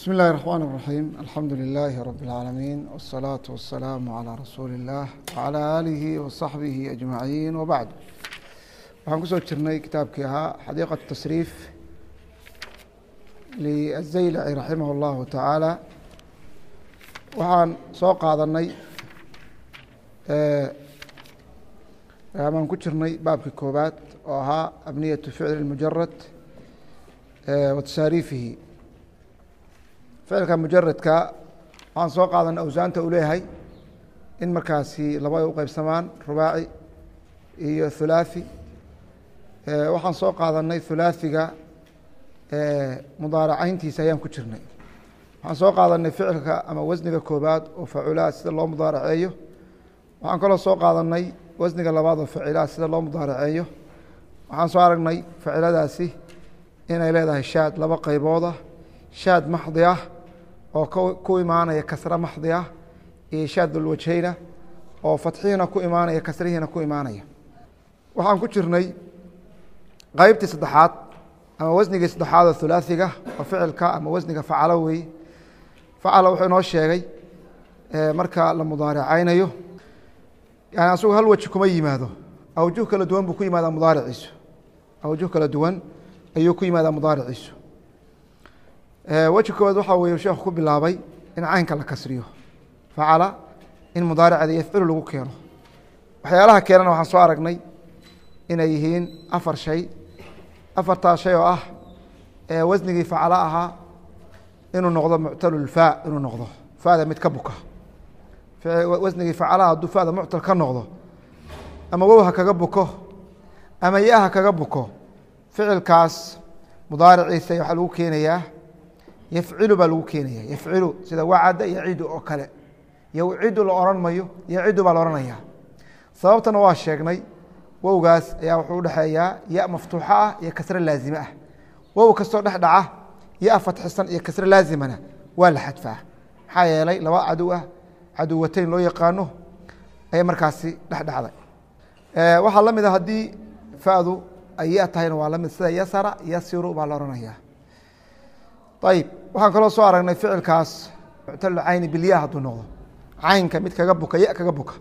بسم الله الرحمن الرحيم الحمد لله رب العالمين والصلاة والسلام على رsuuل الله وعلى آله وصaحبه أجمaعين وبعد waxaan kusoo jirnay kitaabkii ahaa xadيiqة التsريف للزaylعي رaحimه الlahu taعaalى waxaan soo qaadanay baan ku jirnay baabkii koobaad oo ahaa أbniyaة فicل المujarad وتasaariifihi ficilka mujaradka waxaan soo qaadanay awsaanta uu leeyahay in markaasi laba ay u qeybsamaan rubaaci iyo hulaaثi waxaan soo qaadanay hulaaثiga mudaaracayntiisa ayaan ku jirnay. Waxaan soo qaadanay ficilka ama wasniga koobaad oo faculaha sida loo mudaaraceeyo. Waxaan kaloo soo qaadanay wasniga labaad oo facilaha sida loo mudaaraceeyo. Waxaan soo aragnay faciladaasi inay leedahay shaad laba qeyboodah shaad maxdi ah oo ku imaanaya kasre maxdi ah iyo shaad dulwajheyna oo fatxihiina ku imaanaya kasrihiina ku imaanaya. Waxaan ku jirnay qeybtii saddexaad ama wasnigii saddexaad oo hulaaثiga oo ficilka ama wasniga facalo weeye facala wuxuu inoo sheegay marka la mudaaracaynayo yani asagu hal weji kuma yimaado. Awjuh kala duwan buu ku yimaadaa mudaariciisu. Awjuh kala duwan ayuu ku yimaadaa mudaariciisu weji koowaad waxaa weye sheekhu ku bilaabay in caynka la kasriyo. Facala in mudaaricda yafcilu lagu keeno. Waxyaalaha keenana waxaan soo aragnay inay yihiin afar shay. Afartaa shay oo ah wasnigii facalo ahaa inuu noqdo muctalulfa inuu noqdo. Fada mid ka buka. Wasnigii facalaha hadduu fada muctal ka noqdo ama wow ha kaga buko ama ya ha kaga buko ficilkaas mudaariciisa waxaa lagu keenayaa yafcilu baa lagu keenaya yafcilu sida wacada yacidu oo kale. Yowcidu la oran mayo yacidu baa la ohanaya sababtana waa sheegnay wowgaas ayaa wuxuu udhexeeyaa ya maftuuxa ah iyo kasre laazime ah. Wow kastoo dhex dhaca ya fatxisan iyo kasre laazimana waa la xadfaa. Maxaa yeelay laba cadow ah caduwateyn loo yaqaano ayay markaasi dhex dhacday. Waxaa la mid a haddii fadu ay ya tahayna waa la mid sida yasara yasiru baa la ohanaya ayib waxaan kaloo soo aragnay ficilkaas muctal cayni bilya hadduu noqdo. Caynka mid kaga buka ya kaga buka.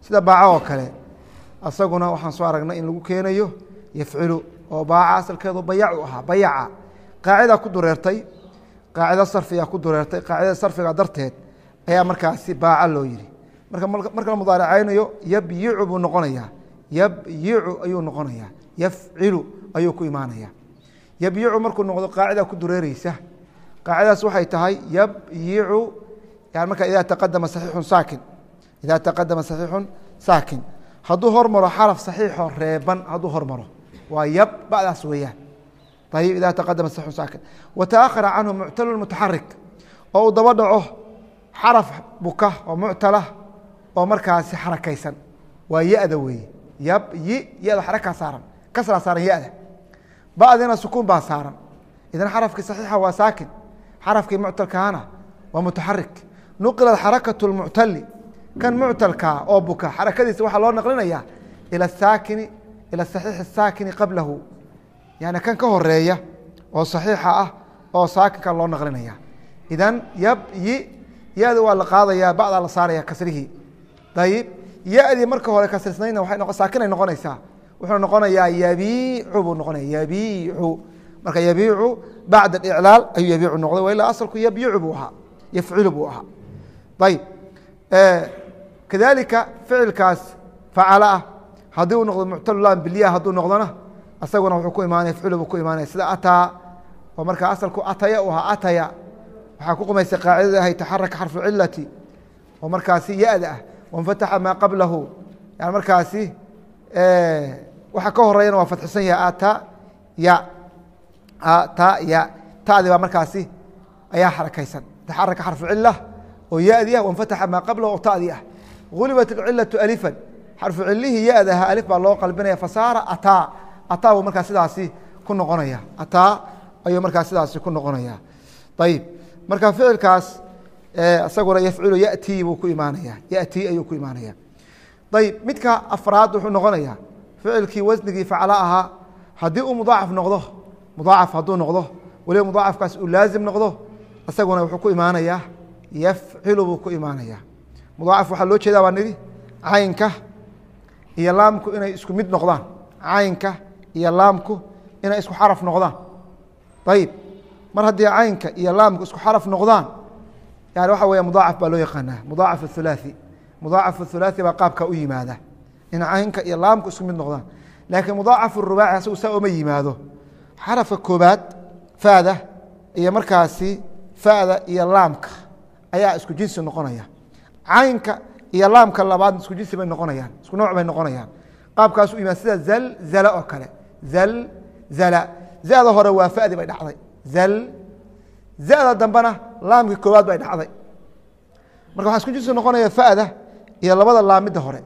Sida baaca oo kale. Asaguna waxaan soo aragnay in lagu keenayo yafcilu oo baaca asalkeedu bayacu ahaa bayaca qaacida ku dureertay qaacida sarfiga ku dureertay qaacidada sarfiga darteed ayaa markaasi baaca loo yihi marka marka la mudaaracaynayo yabyicu buu noqonayaa. Yabyicu ayuu noqonayaa. Yafcilu ayuu ku imaanaya yabyicu markuu noqdo qaacida ku dureereysa qaacidaas waxay tahay yabyicu marka ida taqadama saxiixun saakin. Ida taqadama saxiixun saakin. Hadduu hormaro xaraf saxiixoo reeban hadduu hormaro waa yab badaas weeyaan. Ayib ida taqadama saxiixun saakin. Wa taahara canhu muctalu mutaxarik oo uu daba dhaco xaraf buka oo muctalah oo markaasi xarakaysan. Waa ya-da weeye. Yab yi ya-da xarakaa saaran. Kasraa saaran ya-da. Badina sukuun baa saaran. Idan xarafkii saxiixa waa saakin xarafkii muctalkaana waa mutaxarik nuqilat xarakatu lmuctali kan muctalkaa oo buka xarakadiisa waxaa loo naqlinaya ila saakini ila saxiixi saakini qablahu. Yani kan ka horreeya oo saxiixa ah oo saakinka loo naqlinaya idan yab yi waa la qaadaya bacdaa la saaraya kasrihii ayib ya-dii marka hore kasrisnayna saakinay noqonaysaa. Wuxuu noqonayaa yabiicu buu noqonaya yabiicu marka yabiicu bacda iclaal ayuu yabiicu noqday wa asalku yabyicu buu ahaa yafcilu buu ahaa. Ayib kadalika ficilkaas facala ah haddii uu noqdo muctalulan bilya hadduu noqdona asaguna wuxuu ku imaanaya yafcilu buu ku imaanaya sida ataa oo markaa asalku ataya u ahaa ataya waxaa ku qumaysa qaacidada ahay taxaraka xarfu cilati oo markaasi ya-da ah wanfataxa maa qablahu yani markaasi waxa ka horeeyana waa fatxisan yaha ata ya ta ya. Tadi baa markaasi ayaa xarakaysan taxaraka xarfu cila oo yadi ah wanfataxa maa qablahu oo tadi ah. Gulibat cilatu alifan. Xarfu cilihii yadaha alif baa loo qalbinaya. Fasaara ataa. Ataa buu markaa sidaasi ku noqonaya. Ataa ayuu markaa sidaasi ku noqonaya. Ayib marka ficilkaas isaguna yafcilu yati buu ku imaanaya. Yati ayuu ku imaanaya. Ayib midka afraad wuxuu noqonaya ficilkii wasnigii faclo ahaa haddii uu mudaacaf noqdo mudaacaf hadduu noqdo waliba mudaacafkaas uu laazim noqdo isaguna wuxuu ku imaanayaa yafcilu buu ku imaanayaa. Mudaacaf waxaa loo jeedaa baa nidhi caynka iyo laamku inay isku mid noqdaan. Caynka iyo laamku inay isku xaraf noqdaan. Ayib mar haddii caynka iyo laamku isku xaraf noqdaan yani waxa weya mudaacaf baa loo yaqaanaa mudaacaf athulaathi mudaacaf athulaathi baa qaabka u yimaada in caynka iyo laamku isku mid noqdaan. Laakiin mudaacaf rubaaci asagu saa uma yimaado xarafka koobaad faada iyo markaasi fada iyo laamka ayaa isku jinsi noqonaya. Caynka iyo laamka labaad isku jinsi bay noqonayaan isku nooc bay noqonayaan. Qaabkaas u yimaad sida zalzala oo kale. Zalzala zada hore waa fadi bay dhacday. Zal zada dambena laamkii koowaad bay dhacday. Marka waxaa isku jinsi noqonaya fada iyo labada laamidda hore.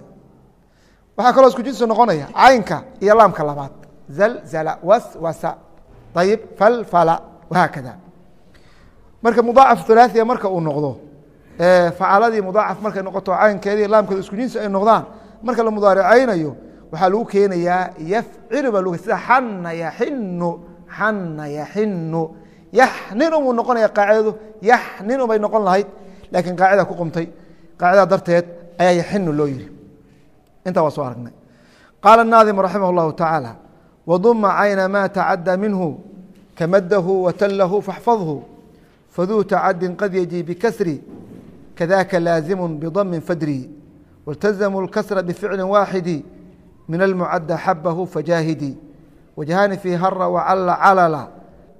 Waxaa kaloo isku jinsi noqonaya caynka iyo laamka labaad. Zalzala waswasa ayib falfala wahaakada marka mudaacaf hulaaثiya marka uu noqdo facaladii mudaacaf markay noqoto caynkeedii laamkeeda isku jinsi ay noqdaan marka la mudaaricaynayo waxaa lagu keenayaa yafcilu baa log sida xana yaxinu xana yaxinu yaxninu buu noqonaya qaacidadu yaxninu bay noqon lahayd laakiin qaacida ku qumtay qaacida darteed ayaa yaxinu loo yihi intaa waa soo aragnay qaala الnaadimu raximah اllahu tacaala waduma cayna ma tacadى minhu kamadahu watallahu faxfadhu fduu tacadi qad yجي bkasri kadaka laazimu bdm fadri wاlتزmuu اlkasra bficli waaxidi min almucadى xabahu fajaahidi wajhani fii hara wcala calala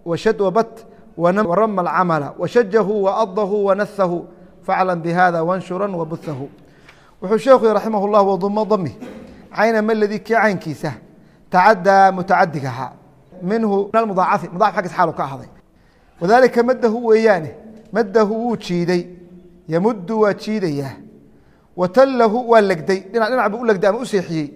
wshad wbat warama اlcamla washajahu waadahu wanahahu faclam bhada wanshura wabuhahu wuxuu sheekhu yhi raximah اllah wadumo dami cayna ma ladii kii caynkiisa tacadaa mutacadiga ahaa minhu min almudaacafi mudacaf xaggiis xaalu ka ahday. Wadalika madahu weeyaane madahu wuu jiiday yamudu waa jiidayaa watallahu waa legday dhinac dhinac buu u legday ama u seexiyey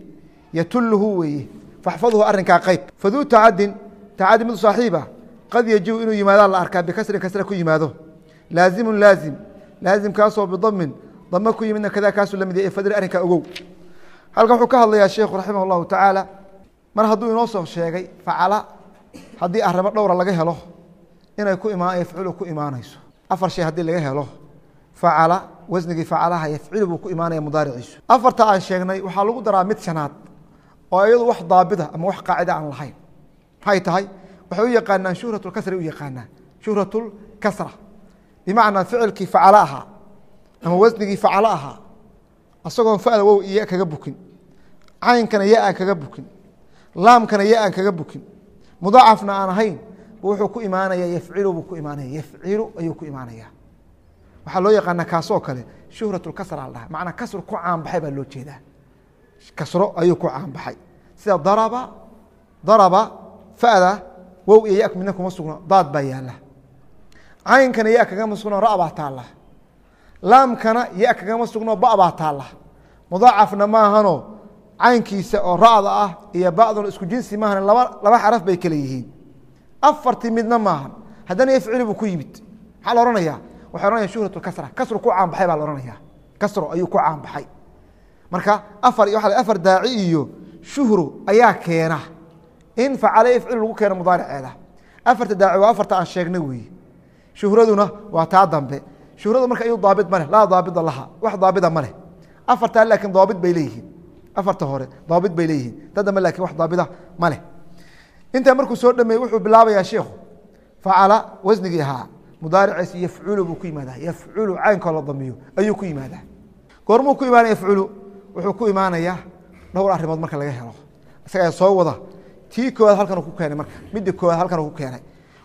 yatulhu weeye faxfadhu arrinkaa qayb. Faduu tacadin tacadi mid saaxiiba qad yajibu inuu yimaadaan la arkaa bikasrin kasra ku yimaado. Laazimun laazim laazimkaasoo bidamin dame ku yimidna kadaa kaasuu la mid yahay fadri arrinkaa ogow. Halkan wuxuu ka hadlayaa sheekhu raximah allahu tacaala mar hadduu inoo soo sheegay facala haddii arrimo dhowra laga helo inay ku imaan yafcilu ku imaanayso. Afar shay haddii laga helo facala wasnigii facalaha yafcilu buu ku imaanaya mudaariciisu. Afarta aan sheegnay waxaa lagu daraa mid shanaad oo iyadu wax daabida ama wax qaacida aan lahayn. Maxay tahay waxay u yaqaanaan shuhrat lkasra u yaqaanaan shuhrat lkasra bimacnaa ficilkii facalo ahaa ama wasnigii facalo ahaa isagoon fada wow iyo kaga bukin. Caynkana ya aan kaga bukin laamkana ya aan kaga bukin. Mudaacafna aan ahayn wuxuu ku imaanaya yafcilu buu ku imaanaya yafcilu ayuu ku imaanaya waxaa loo yaqaana kaasoo kale shuhrat lkasra la macnaa kasr ku caanbaxay baa loo jeedaa. Kasro ayuu ku caanbaxay. Sida daraba daraba fada wow iyo ya midna kuma sugno daad baa yaalla caynkana ya kagama sugno ra baa taala laamkana ya kagama sugno ba baa taala mudaacafna maahano caynkiisa oo ra'da ah iyo ba'duna isku jinsi maahan laba xaraf bay kale yihiin. Afartii midna maahan. Haddana yafcilu buu ku yimid. Maxaa la ohanaya waxay ohanaya shuhrat kasra. Kasru ku caanbaxay baa la ohanaya kasro ayuu ku caanbaxay. Marka afar waa afar daaci iyo shuhru ayaa keena. In facale yafcilu lagu keeno mudaariceeda. Afarta daaci waa afarta aan sheegnay weeye. Shuhraduna waa taa dambe. Shuhradu marka iyadu daabit ma leh. Laa daabida laha. Wax daabida ma leh. Afartaa laakiin daabit bay leeyihiin afarta hore daabit bay leeyihiin. Ta dambe wax daabida ma leh. Intaa markuu soo dhameeyey wuxuu bilaabayaa sheikhu facala wasnigii ahaa. Mudaaricees yafculu buu ku yimaadaa. Yafculu caynkoo la damiyo. Ayuu ku yimaadaa. Goormuu ku imaanaya yafculu wuxuu ku imaanayaa dhowr arrimood marka laga helo. Isagaa soo wada. Tii koowaad halkan ku keenay marka. Midii koowaad halkan ku keenay.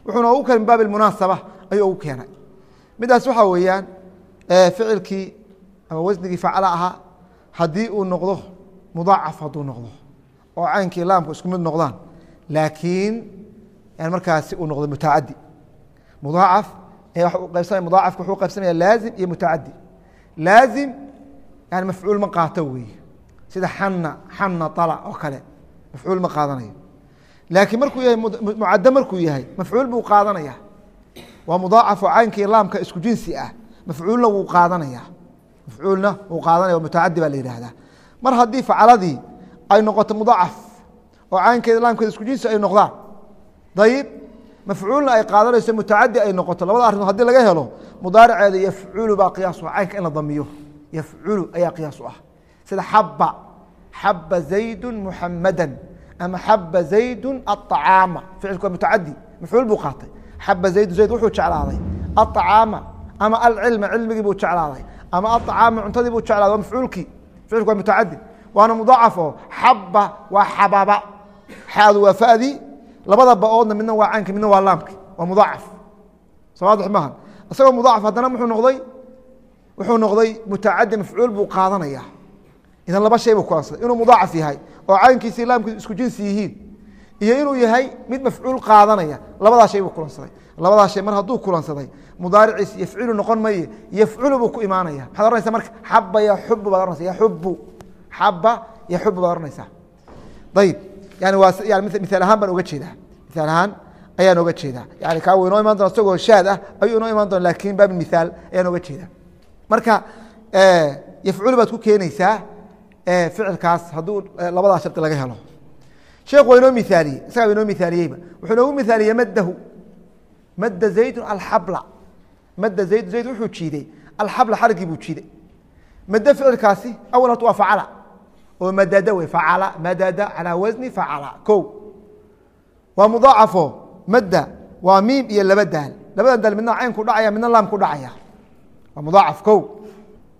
Wuxuuna ugu keenay min munaasaba ayuu ugu keenay. Midaas waxaa weeyaan ficilkii ama wasnigii facala ahaa haddii uu noqdo mudaacaf hadduu noqdo oo caynkii laamku isku mid noqdaan. Laakiin markaasi uu noqdo mutacadi mudaacaf qaybsamaya mudaacafka wuxuu qaybsamaya laazim iyo mutacadi laazim yani mafcuul ma qaato weeye sida xana xana ala oo kale mafcuul ma qaadanayo. Laakiin markuu yahay mucaddo markuu yahay mafcuul buu qaadanaya. Waa mudaacaf oo caynkii laamka isku jinsi ah mafcuulna wuu qaadanaya mafcuulna wuu qaadanaya mutacadi baa la yihahdaa mar haddii facaladii ay noqoto mudacaf oo caynkeeda laamkeeda isku jinsi ay noqdaan ayib mafcuulna ay qaadanayso mutacadi ay noqoto labada arimood haddii laga helo mudaariceeda yafculu baa qiyaas ah. caynka in la damiyo yafculu ayaa qiyaas ah. Sida xaba xaba zaydu muxamada ama xaba zaydu aacaama ficilku waa mafcuul buu qaatay. Xaba zaydu zayd wuxuu jeclaaday. Aacaama ama alcilma cilmigii buu jeclaaday. Ama aacaama cuntadii buu jeclaaday waa mafcuulkii ficilku waa mutacadi waana mudaacaf oo xaba waa xababa xaadu waa fadii labada baoodna midna waa caynki midna waa laamki waa mudaacaf sowaadix maaha isagoo mudaacaf haddana muxuu noqday wuxuu noqday mutacadi mafcuul buu qaadanaya idan laba shay buu kulansaday inuu mudaacaf yahay oo caynkiisi laamkiisu isku jinsi yihiin iyo inuu yahay mid mafcuul qaadanaya labadaa shay buu kulansaday labadaa shay mar hadduu kulansaday mudaariciis yafcilu noqon maye yafculu buu ku imaanaya. Maxaad ohanaysa marka xaba yaxubu baad ohanaysa yaxubu xaba yaxubu baad ohanaysaa ayib yani waa yani miaal ahaan baan oga jeedaa. Miaal ahaan ayaan oga jeedaa. Yani kaa inoo iman doona isagoo shaad ah ayuu inoo iman doona laakiin baab mihaal ayaan oga jeedaa. Marka yafculu baad ku keenaysaa ficilkaas hadduu labadaa shardi laga helo. Sheekhu waa inoo miaaliyey isagaa inoo miaaliyeyba wuxuu inoogu miaaliyey maddahu. Madda zaydun alxabla madda zayd zayd wuxuu jiiday alxabla xarigii buu jiiday madda ficilkaasi awal horta waa facala oo madada wey facala madada calaa wasni facala ko waa mudaacafo madda waa miim iyo laba daal labadan daal midna cayn ku dhacaya midna laam ku dhacaya waa mudaacaf ko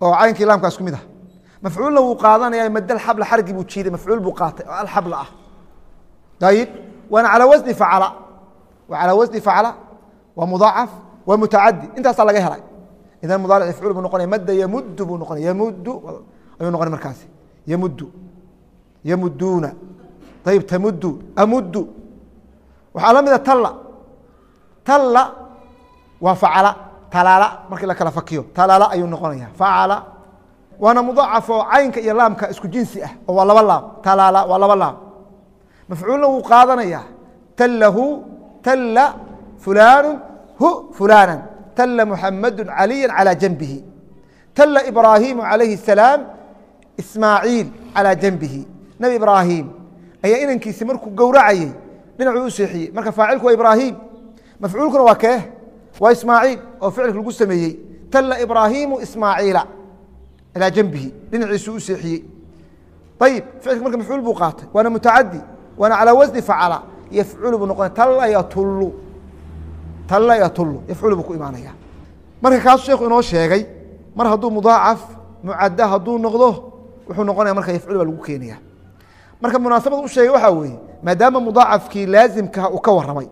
oo caynkii laamkaas ku mid ah mafcuulna wuu qaadanaya mad xabla xargii buu jiiday mafcuul buu qaatay oo alxabla ah ayib waana calaa wasni facala waa calaa wasni facala waa mudaacaf waa mutacadi intaasaa laga helay. Idan mudaaric yafcuul buu noqonaya madda yamudu buu noqonaya yamudu ayuu noqonay markaasi. Yamudu yamuduuna ayib tamudu amudu waxaa la mida talla. Talla waa facala. Talaala markii la kala fakiyo talaala ayuu noqonaya facala waana mudaacaf oo caynka iyo laamka isku jinsi ah oo waa laba laam. Talaala waa laba laam. Mafcuulna wuu qaadanaya tallahu talla fulaanu hu fulana talla muxamadu caliya calى janbihi talla ibraahimu calayhi الsalaam ismaaciil calى janbihi nebi ibraahim ayaa inankiisi markuu gowracayey dhinacuu u seexiyey marka faacilku waa ibraahim mafcuulkuna waa kee waa ismaaciil oo ficilka lagu sameeyey talla ibraahimu ismaaciila ilaa janbihi dhinaciisu u seexiyey ayib ficilka marka mafcuul buu qaatay waana mutacadi waana calaa wasni facala yafculu buu noqonaya talla yatullu talla yatullu yafculu buu ku imaanaya. Marka kaasuu sheekhu inoo sheegay mar hadduu mudaacaf mucadda hadduu noqdo wuxuu noqonaya marka yafculu baa lagu keenaya. Marka munaasabad u sheegay waxaa weeye maadaama mudaacafkii laazimkaha uu ka waramay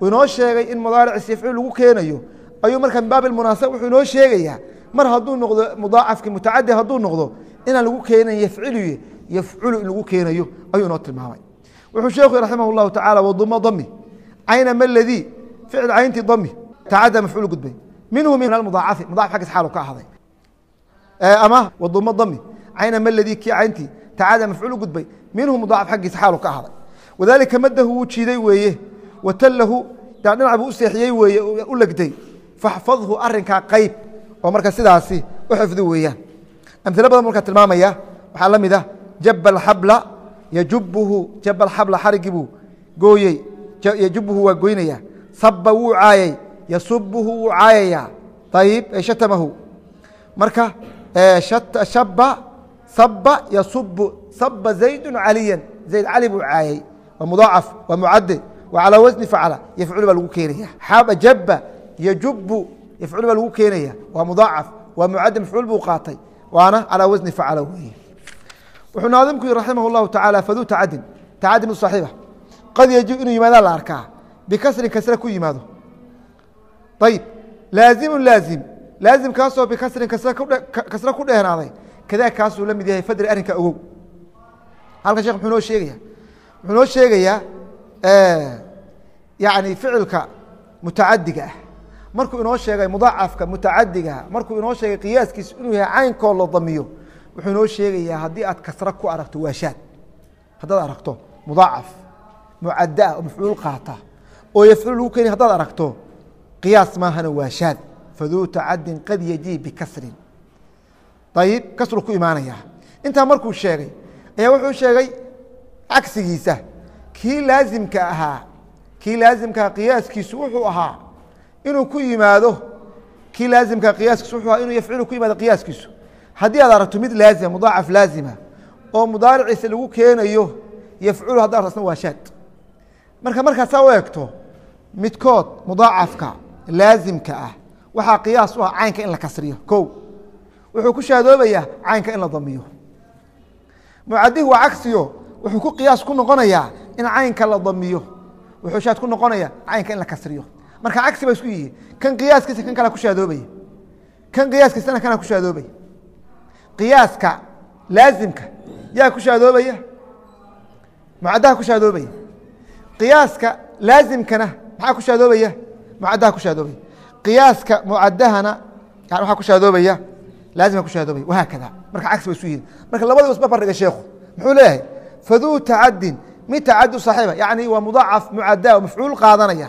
uu inoo sheegay in mudaaricis yafculu lagu keenayo ayuu marka min baab munaasaba wuxuu inoo sheegayaa mar hadduu noqdo mudaacafkii mutacadi hadduu noqdo inaan lagu keenayn yafciluy yafculu in lagu keenayo ayuu inoo tilmaamay. Wuxuu sheekhu raximah اllahu tacala waduma dami cayna ma ladii ficil cayntii dami tacada mafcuul gudbay minhu min almudaacafi mudacaf xaggiis xaalu ka ahday ama waduma dami cayna ma ladii kii cayntii tacada mafcuul gudbay minhu mudaacaf xaggiisa xaalu ka ahday wadalika madahu wuu jiiday weeye watallahu dhinac buu u seexiyey weeye u legday faxfadhu arinkaa qayb oo marka sidaasi u xifdi weeyaan amilo badan markaa tilmaamaya waxaa la mid ah jaba alxabla yajubuhu jaba alxabla xarigii buu gooyey yajubuhu waa goynaya saba wuu caayay yasubuhu wuu caayayaa ayib shatamahu. Marka shaba saba yasubu saba zaydu caliya zayd cali buu caayay. Waa mudaacaf waa mucade waa wasni facla yafcul baa lagu keenaya. Xaba jaba yajubu yafcul baa lagu keenaya. Waa mudaacaf waa mucade mafcuul buu qaatay. Waana calaa wasni facla weeye. Wuxuu naadimku yihi raximah اllahu tacala faduu tacadin tacadin u saaxiiba qad yajib inuu yimaadaa la arkaa bikasrin kasre ku yimaado ayib laazimu laazim laazimkaasoo bikasrin kasre ku dhehnaaday kadaa kaasuu la mid yahay fadri arrinka ogow halkan shekh muxuu noo sheegaya wuxuu noo sheegayaa yani ficilka mutacadiga ah markuu inoo sheegay mudaacafka mutacadigaha markuu inoo sheegay qiyaaskiisu inuu yahay caynkoo la damiyo wuxuu inoo sheegayaa haddii aad kasra ku aragto waa shaad haddaad aragto mudaacaf mucadda ah oo mafcuul qaata oo yafcul lagu keenay haddaad aragto qiyaas maahana waa shaad faduu tacadin qad yajiib bikasrin ayib kasru ku imaanaya intaa markuu sheegay ayaa wuxuu sheegay cagsigiisa kii laazimka ahaa kii laasimkaa qiyaaskiisu wuxuu ahaa inuu ku yimaado kii laasimkaa qiyaaskiisu wuxuu ahaa inuu yafcilu ku yimaado qiyaaskiisu haddii aad aragto mid laazima mudaacaf laazima oo mudaariciisa lagu keenayo yafculu hadda arto asna waa shaad marka markaad saa u eegto midkood mudaacafka laazimka ah waxaa qiyaas u ah caynka in la kasriyo. Ko wuxuu ku shaadoobayaa caynka in la damiyo. Mucadihu waa cagsiyo wuxuu ku qiyaas ku noqonayaa in caynka la damiyo. Wuxuu shaad ku noqonaya caynka in la kasriyo. Marka cagsi ba isku yihi kan qiyaaskiisa kan kala ku shaadoobaya kan qiyaaskiisana kana ku shaadoobaya qiyaaska laazimka yaa ku shaadoobaya mucadaha ku shaadoobaya qiyaaska laazimkana maxaa ku shaadoobaya mucadaha ku shaadoobaya qiyaaska mucadahana yani waxaa ku shaadoobaya laazimka ku shaadoobaya wahaakada marka cagsi ba isu yihiin marka labadiba isba bardhiga sheekhu. Muxuu leeyahay? Faduu tacadin. Mid tacadu saaxiiba yani waa mudaacaf mucada mafcuul qaadanaya.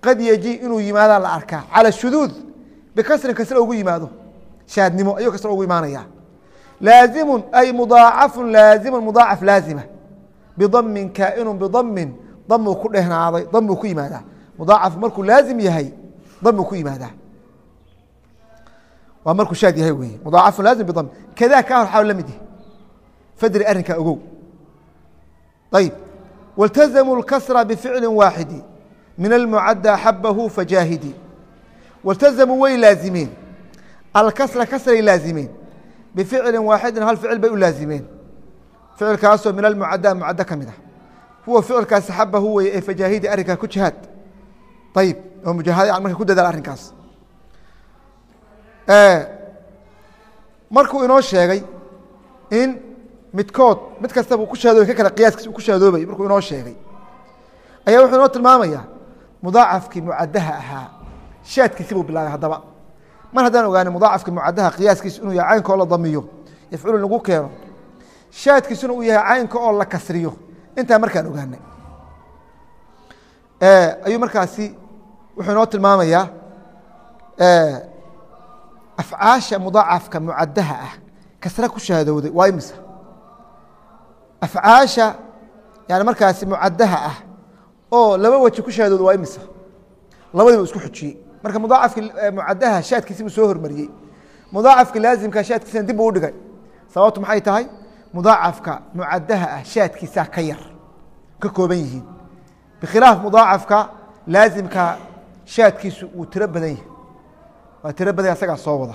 Qad yeji inuu yimaadaa la arkaa. Cala shuduud. Bikasrin kasra ugu yimaado. Shaadnimo ayuu kasra ugu imaanaya laazimu ay mudaacafu laazimu mudaacaf laazima. Bidamin kaainu bidamin damuu ku dhehnaaday. Damuu ku yimaadaa mudaacaf markuu laazim yahay dami ku yimaadaa. Waa markuu shaad yahay wey mudaacafun laazim bidami kadaa ka hor xaal la mid yahay. Fadri arrinkaa ogow. Ayb waltazamu اlkasra bificli waaxidi min almucadda xabahu fajaahidi waltazamuu way laazimeen. Alkasra kasray laazimeen. Bificli waaxidin hal ficil bay u laazimeen. Ficilkaasoo min almucadda mucaddo ka mid ah. Huwa ficilkaas xabahu wey ee fajaahidi arrinkaa ku jihaad ayib oo mujaahada marka ku dadaal arrinkaas. Markuu inoo sheegay in midkood mid kastaba ku shaadooy ka kale qiyaaskiisa u ku shaadoobay markuu inoo sheegay ayaa wuxuu inoo tilmaamayaa mudaacafkii mucadaha ahaa. Shaadkiisi buu bilaabay haddaba. Mar haddaan ogaanay mudaacafkii mucadaha qiyaaskiisu inuu yahay caynka oo la damiyo yafculu lagu keeno shaadkiisuna uu yahay caynka oo la kasriyo intaa markaan ogaanay. Ayuu markaasi wuxuu inoo tilmaamayaa afcaasha mudaacafka mucadaha ah kasra ku shaadowday waa imisa? Afcaasha yani markaasi mucadaha ah oo laba weji ku shaadowday waa imisa? Labadiiba isku xujiyey. Marka mudaacafki mucadaha shaadkiisi soo hormariyey. Mudaacafki laazimka shaadkiisana dib u dhigay. Sababtu maxay tahay? Mudaacafka mucadaha ah shaadkiisaa ka yar ka kooban yihiin. Bikhilaaf mudaacafka laazimka shaadkiisu uu tiro badan yahay. Waa tiro badan asagaa soo wada.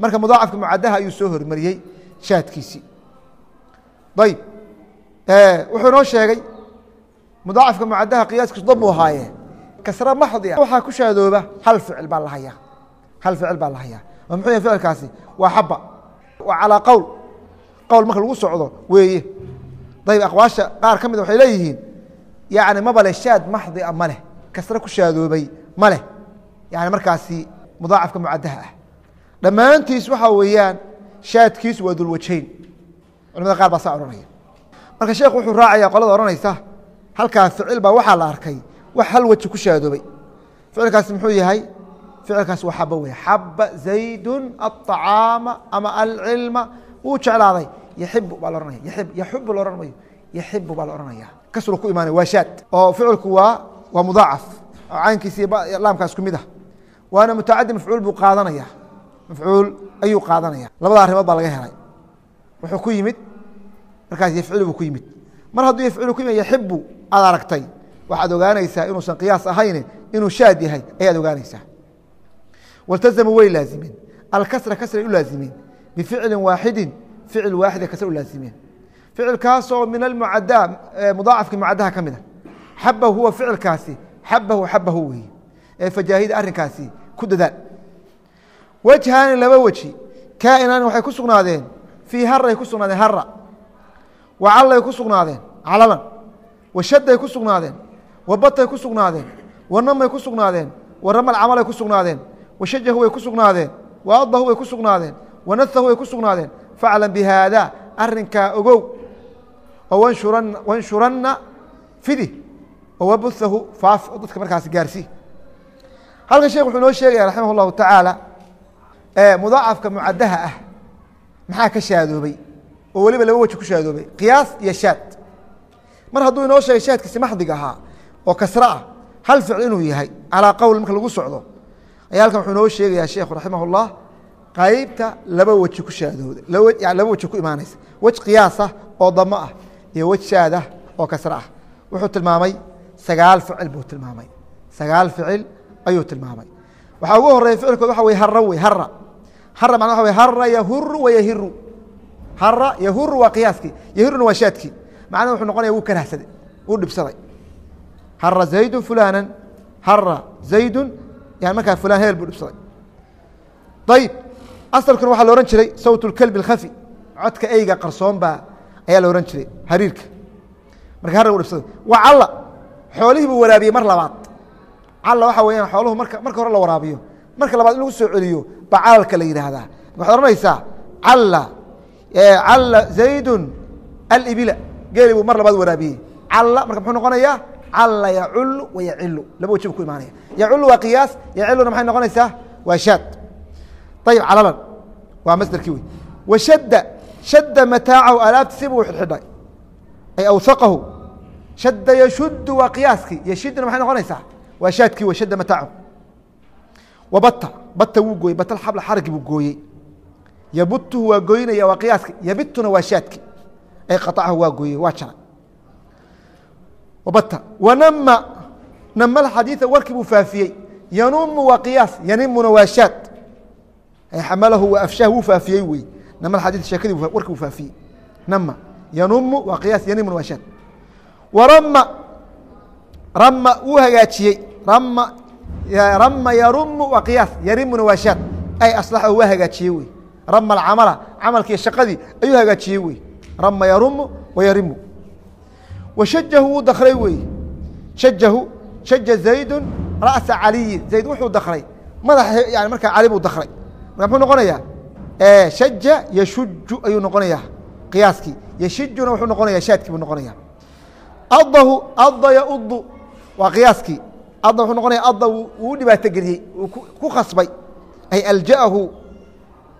Marka mudaacafka mucadaha ayuu soo hormariyey shaadkiisii ayb wuxuu inoo sheegay mudaacafka mucadaha qiyaaskiisu dab buu ahaaye. Kasra maxdi ah waxaa ku shaadooba hal ficil baa la hayaa. Hal ficil baa la hayaa. Oo muxuu yahay ficilkaasi? Waa xaba waa calaa qowl. Qowl marka lagu socdo weeye. Ayb aqwaasha qaar ka mid waxay leeyihiin yani mabale shaad maxdi a ma leh. Kasre ku shaadoobay ma leh. Yani markaasi mudaacafka mucadaha ah. Dhammaantiis waxaa weeyaan shaadkiisu waa dulwajayn culamada qaar baa saa ohanaya marka sheekhu wuxuu raacaya qolada odhanaysa halkaa ficil baa waxaa la arkay wax hal weji ku shaadoobay ficilkaasi muxuu yahay ficilkaasi waa xaba wey xaba zaydun aلطacaama ama alcilma wuu jeclaaday. Yaxibu baa la ohanaya yaib yaxubu la ohan mayo yaxibu baa la ohanaya kasru ku imaanaya. Waa shaad. Oo ficilku waa waa mudaacaf oo caynkiisi laamkaa isku mid ah. Waana mutacadi mafcuul buu qaadanaya. Mafcuul ayuu qaadanaya. Labada arrimood baa laga helay. Wuxuu ku yimid markaas yafcilu buu ku yimid. Mar hadduu yafcilu ku yimid yaxibu aad aragtay. Waxaad ogaanaysaa inuusan qiyaas ahayne inuu shaad yahay ayaad ogaanaysaa. Waltazamuu way laazimeen alkasra kasray u laazimeen bificlin waaxidin ficil waaxida kasra u laazimeen ficilkaasoo min almucada mudaacafki mucadaha ka mida xabahu huwa ficilkaasi xabahu xabahu ee fajaahida arrinkaasi ku dadaal. Wejhaani laba weji kaainaani waxay ku sugnaadeen fii haray ku sugnaadeen hara wa callay ku sugnaadeen calaman wa shaday ku sugnaadeen wa batay ku sugnaadeen wa namay ku sugnaadeen wa ramal camalay ku sugnaadeen wa shajahu way ku sugnaadeen wa adahu way ku sugnaadeen wa nahahu way ku sugnaadeen. Faclan bihaada arrinkaa ogow. Oo wanshuran wanshuranna fidi wabuhahu faaf oo dadka markaasi gaarsii halkan sheekh wuxuu inoo sheegaya raximah اllahu tacaala mudaacafka mucadaha ah maxaa ka shaadoobay oo weliba laba weji ku shaadoobay qiyaas iyo shaad mar hadduu inoo sheegay shaadkiisi maxdiga ahaa oo kasre ah hal ficil inuu yahay calaa qowl marka lagu socdo ayaa halkan wuxuu inoo sheegayaa sheekhu raximah اllah qaybta laba weji ku shaadooda laba weji ku imaanaysa wej qiyaasah oo damo ah iyo wej shaadah oo kasre ah wuxuu tilmaamay sagaal ficil buu tilmaamay. Sagaal ficil ayuu tilmaamay. Waxaa ugu horreeya ficilkood waxa wey hara wey hara hara macna waxa wey hara yahuru wayahiru hara yahuru waa qiyaaskii yahiruna waa shaadkii. Macnaha wuxuu noqonaya wuu karahsaday wuu dhibsaday. Hara zaydun fulana hara zaydun yani markaa fulan heel buu dhibsaday. Ayib asalkuna waxaa la ohan jiray sawt اlkelbi اlkhafi codka eyga qarsoon baa ayaa la ohan jiray hariirka. Marka harra wuu dhibsaday. Wa xoolihii buu waraabiyey mar labaad. Calla waxa weyaan xooluhu marka marka hore la waraabiyo. Marka labaad in lagu soo celiyo baa calalka la yidhaahdaa. Waxaad ohanaysaa calla calla zaydun alibila geeli buu mar labaad waraabiyey. Calla marka muxuu noqonayaa? Calla yaculu wa laba waji ku imaanaya. Yaculu waa qiyaas yaciluna maxay noqonaysaa? Waa shaad ayib calalan. Waa masderkii wey wa shadda mataacahu alaabtiisi buu xidhxidhay. Ay awhaqahu shadda yashuddu waa qiyaaskii yashiduna maxay noqonaysaa? Waa shaadkii wey shadda mataacahu wa bata wuu gooyey bata xabla xaragi buu gooyey. Yabutuhu waa gooynaya waa qiyaaski yabituna waa shaadki ay qaطacahu waa gooyey waa jaray. Wabata wanama nama xadiiثa warkii buu faafiyey. Yanumu waa qiyaas yanimuna waa shaad. Ay xamalahu waa afshah wuu faafiyey wey nama xadii sheekadii warkii buu faafiyey. Nama yanumu waa qiyaas yanimuna waa shaad warama rama wuu hagaajiyey. Rama rama yarumu waa qiyaas. Yarimuna waa shaad. Ay aslaxahu waa hagaajiyey wey. Rama acamala camalkii shaqadii ayuu hagaajiyey wey. Rama yarumu wayarimu washajahu wuu dakray wey. Shajahu shaja zaydu ra'sa caliyin. Zayd wuxuu dakray madax yani markaa cali buu dakray marka muxuu noqonayaa? Shaja yashuju ayuu noqonayaa. Qiyaaskii. Yashijuna wuxuu noqonaya shaadkii buu noqonaya adahu ada yaudu waa qiyaaskii. Ada wuxuu noqonaya ada wuu dhibaato geliyey wuu ku khasbay. Ay alja'ahu.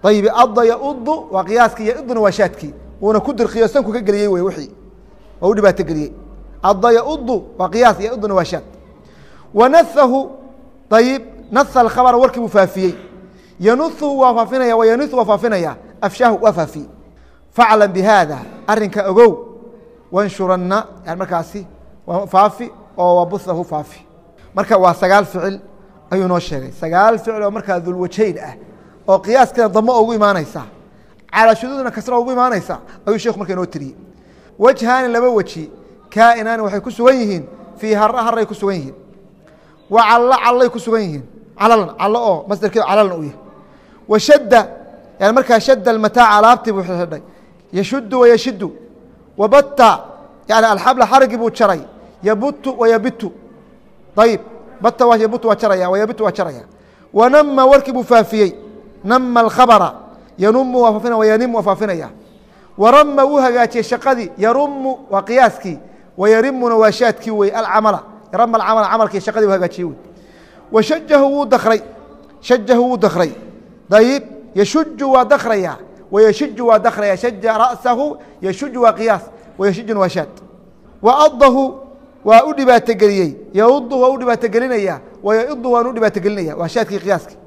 Ayib ada yaudu waa qiyaaskii yaiduna waa shaadkii. Wuuna ku dirkiyo sanku geliyey wey wixii. Waa u dhibaato geliyey. Ada yaudu waa qiyaas yaiduna waa shaad. Wanahahu ayib naha alkhabara warkii buu faafiyey. Yanuhu waa faafinaya wayanihu waa faafinaya afshaahu waa faafiyey. Faclan bihada arinka ogow wanshuranna yani markaasi faafi oo wabuhahu faafi. Marka waa sagaal ficil ayuu noo sheegay. Sagaal ficil oo markaa dulwajayn ah oo qiyaaskana damo ugu imaanaysa calashududna kasra ugu imaanaysa ayuu sheekhu marka inoo tiriyey wajhaani laba weji kaainaani waxay ku sugan yihiin fii hara haray ku sugan yihiin. Wa callo callay ku sugan yihiin. Calalan callo oo masdarkeedu calalan uu yahay. Wa shadda yani markaa shadda almataaca alaabtii buu xidhay. Yashuddu wayashidu wa batta yani alxabla xarigii buu jaray yabutu wayabitu ayib batta waa yabutu waa jaraya wayabitu waa jaraya wanama warkii buu faafiyey nama alkhabara yanumu waa wayanimu waa warama wuu hagaajiyey shaqadii yarumu waa qiyaaskii wayarimuna waa shaadkii wey alcamala rama acamala camalkii shaqadii u hagaajiyey wey washajahu wuu dakray shajahu wuu dakray dayib yashuju waa dakraya wayashiju waa dakraya shaja ra'sahu yashuju waa qiyaas wayashijuna waa shaad waadahu waa u dhibaatogeliyey yaudu waa u dhibaatogelinaya wayaidu waan u dhibaatogelinaya waa shaadkii qiyaaskii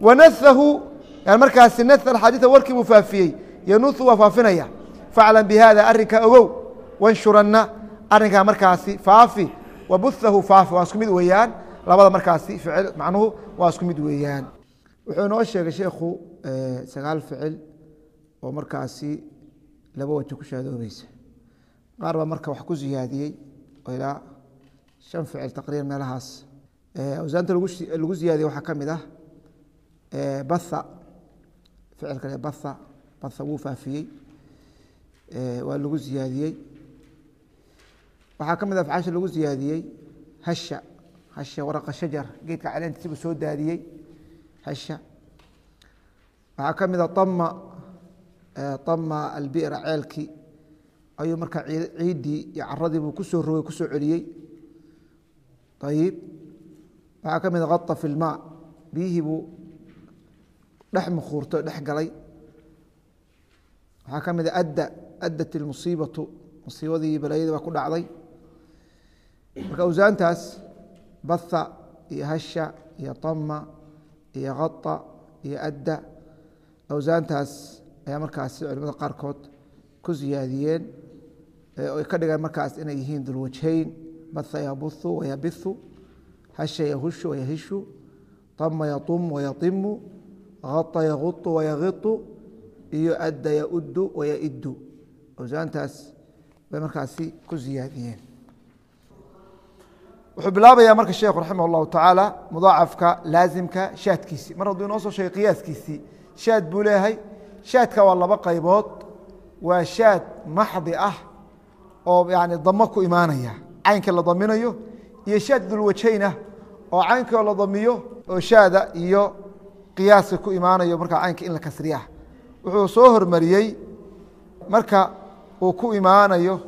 wanahahu yani markaasi nah axaadiia warkii buu faafiyey yanuhu waa faafinaya faclan bihada arinka ogow wanshuranna arinkaa markaasi faafi wabuhahu faafi waa isku mid weeyaan labada markaasi ficil macnuhu waa isku mid weeyaan wuxuu inoo sheegay sheekhu sagaal ficil oo markaasi laba waji ku shaadoobaysa qaar baa marka wax ku ziyaadiyey oo ilaa shan ficil taqriiban meelahaas. Awsaanta lagu ziyaadiyey waxaa ka mid ah batha ficilka batha batha wuu faafiyey. Waa lagu ziyaadiyey. Waxaa ka mid ah afcaasha lagu ziyaadiyey hasha hasha waraqa shajar geedka caleentiisibuu soo daadiyey hasha. Waxaa ka mid a ama ama albira ceelkii. Ayuu markaa ciiddii iyo caradii buu ku soo rogay ku soo celiyey. Ayib waxaa ka mid a kaa fi lmaa biyihii buu dhex mukhuurtay o dhex galay. Waxaa ka mid a adda addat ilmusiibatu musiibadii balaayadii baa ku dhacday. Marka awsaantaas batha iyo hasha iyo tama iyo khata iyo adda. Awsaantaas ayaa markaasi culimada qaarkood ku siyaadiyeen oy ka dhigaan markaas inay yihiin dulwajhayn batha yabuthu wayabithu hasha yahushu wayahishu tama yaum wayaimu khata yagutu wayagitu iyo adda yaudu wayaidu awsaantaas bay markaasi ku siyaadiyeen wuxuu bilaabayaa marka sheekhu raximah اllahu tacaala mudaacafka laazimka shaadkiisii mar hadduu inoo soo sheegay qiyaaskiisii shaad buu leeyahay shaadka waa laba qaybood. Waa shaad maxdi ah oo yani damo ku imaanaya. Caynka la daminayo iyo shaad dulwajayn ah oo caynkao la damiyo oo shaada iyo qiyaaska ku imaanayo markaa caynka in la kasriya wuxuu soo hormariyey marka uu ku imaanayo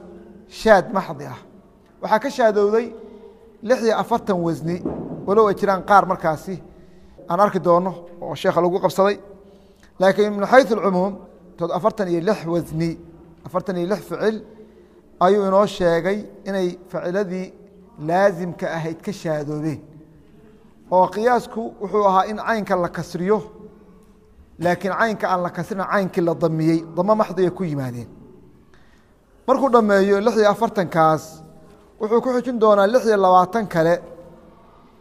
shaad maxdi ah. Waxaa ka shaadowday lix iyo afartan wasni. Walow ay jiraan qaar markaasi. Aan arki doono oo sheekha lagu qabsaday laakiin min xayu اcumuum afartan iyo lix wasni afartan iyo lix ficil ayuu inoo sheegay inay faciladii laasimka ahayd ka shaadoobeen oo qiyaasku wuxuu ahaa in caynka la kasriyo laakiin caynka aan la kasrina caynkii la damiyey damo maxdiga ku yimaadeen. Markuu dhammeeyo lix iyo afartankaas wuxuu ku xujin doonaa lix iyo labaatan kale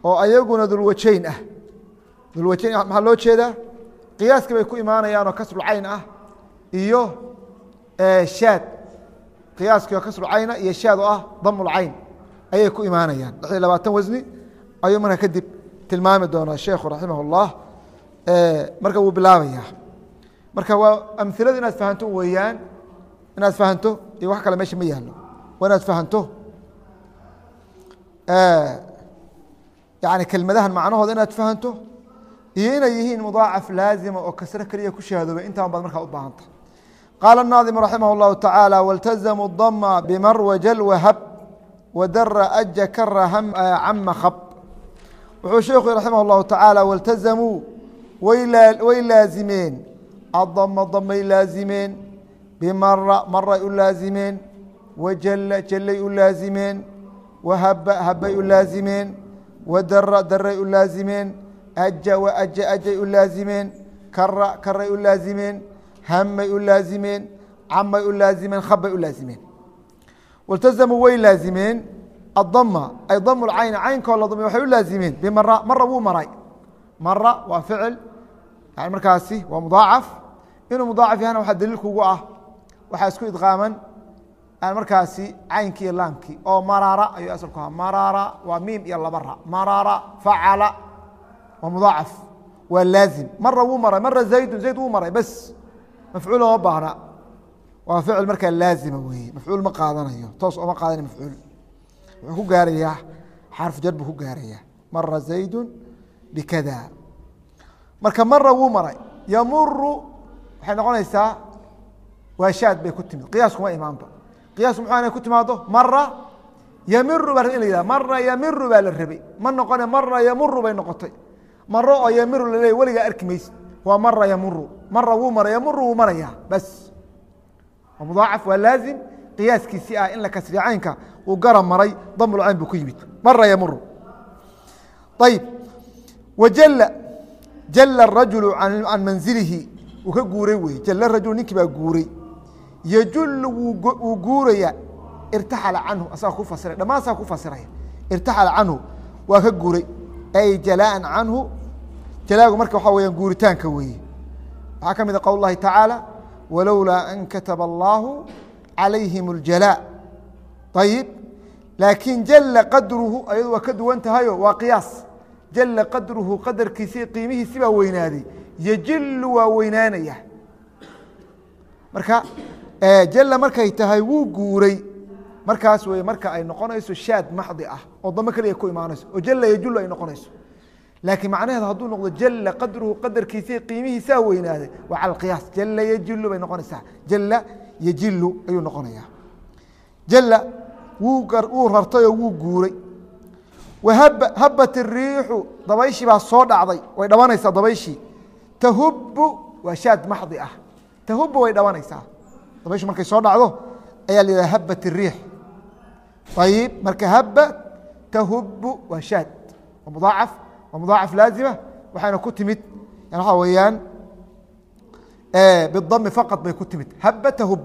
oo ayaguna dulwajayn ah. Dulwajayn maxaa loo jeedaa qiyaaskii bay ku imaanayaanoo kasrucayn ah iyo shaad. Qiyaaskii oo kasrucayna iyo shaad oo ah damulcayn ayay ku imaanayaan. Lix iyo labaatan wasni ayuu markaa kadib tilmaami doonaa sheekhu raximah اllah marka wuu bilaabayaa marka waa amiladu inaad fahanto weeyaan inaad fahanto iyo wax kale meesha ma yaalo waa inaad fahanto yani kelmadahan macnahooda inaad fahanto iyo inay yihiin mudaacaf laazima oo kasre keliya ku shahadoobay intaan baad markaa u baahanta qaala الناظم رaحimه الlaه taعالى واlتزموا الضم bmr wjل وhb wdr أj kr cama khb wuxuu sheekhu raximah الlahu taعaalى واlتزمuu way laazimeen adma damay laazimeen bmara maray u laazimeen wjl jalay u laazimeen whaba habay u laazimeen wadara daray u laazimeen aja waja ajay u laazimeen kara karay u laazimeen hamay u laazimeen camay u laazimeen khabbay u laazimeen waltazamuu way laazimeen adama ay damu lcayni caynkoo la damiy waxay u laazimeen bimara mara wuu maray mara waa ficil yani markaasi waa mudaacaf inuu mudaacaf yahana waxaa daliil kugu ah waxaa isku idqaaman markaasi caynkii laamkii oo marara ayuu asalku ahaa marara waa miim iyo laba ra marara facala waa mudaacaf waa laazim. Mara wuu maray mara zaydun zayd wuu maray bes mafcuul oma baahna. Waa ficil markaa laazima weeye. Mafcuul ma qaadanayo. Toos oma qaadanayo mafcuul. Wuxuu ku gaarayaa xarfu jar buu ku gaarayaa. Mara zaydun bikada. Marka mara wuu maray. Yamuru waxay noqonaysaa waa shaad bay ku timid. Qiyaaskuma imaanba. Qiyasku muxuu inay ku timaado mara yamiru baa maro oo yamiru laleeya weligaa arki maysid waa mara yamuru mara wuu maray yamuru wuu marayaa bas. Mudaacaf waa laazim. Qiyaaskiisii ah in la kasriya caynka uu gara maray damulcayn buu ku yimid. Mara yamuru ayib wajala jala rajulu can manzilihi. Uu ka guuray wey. Jala rajul ninkii baa guuray. Yajul wuu guuraya. Irtaxala canhu. Asaga ku fasira dhammaan asaga ku fasiraya irtaxala canhu. Waa ka guuray. Ay jalaan canhu jalaagu marka waxaa weyaan guuritaanka weeye waxaa ka mid a qowl اllahi tacaala walowlaa an kataba allahu calayhim اljalaa ayib laakiin jala qadruhu ayadu waa ka duwan tahayo waa qiyaas. Jala qadruhu qadarkiisi qiimihiisi baa weynaaday. Yajilu waa weynaanaya. Marka jala markay tahay wuu guuray. Markaas wey marka ay noqonayso shaad maxdi ah oo damo keliya ku imaanayso. Oo jala yajulu ay noqonayso laakiin macnaheedu hadduu noqdo jalla qadruhu qadarkiisa qiimihiisaa weynaaday waa cala qiyaas jalla yajilu bay noqonaysaa. Jalla yajilu ayuu noqonayaa. Jalla wuu rartayoo wuu guuray. Wahaba habat iriixu dabayshii baa soo dhacday. Way dhabanaysaa dabayshii. Tahubu waa shaad maxdi ah. Tahubu way dhabanaysaa. Dabayshu markay soo dhacdo ayaa la yidhaha habat iriix ayib marka haba tahubu waa shaad. Mudaacaf waa mudaacaf laazima waxayna ku timid yani waxaa weeyaan bidami faqad bay ku timid haba tahub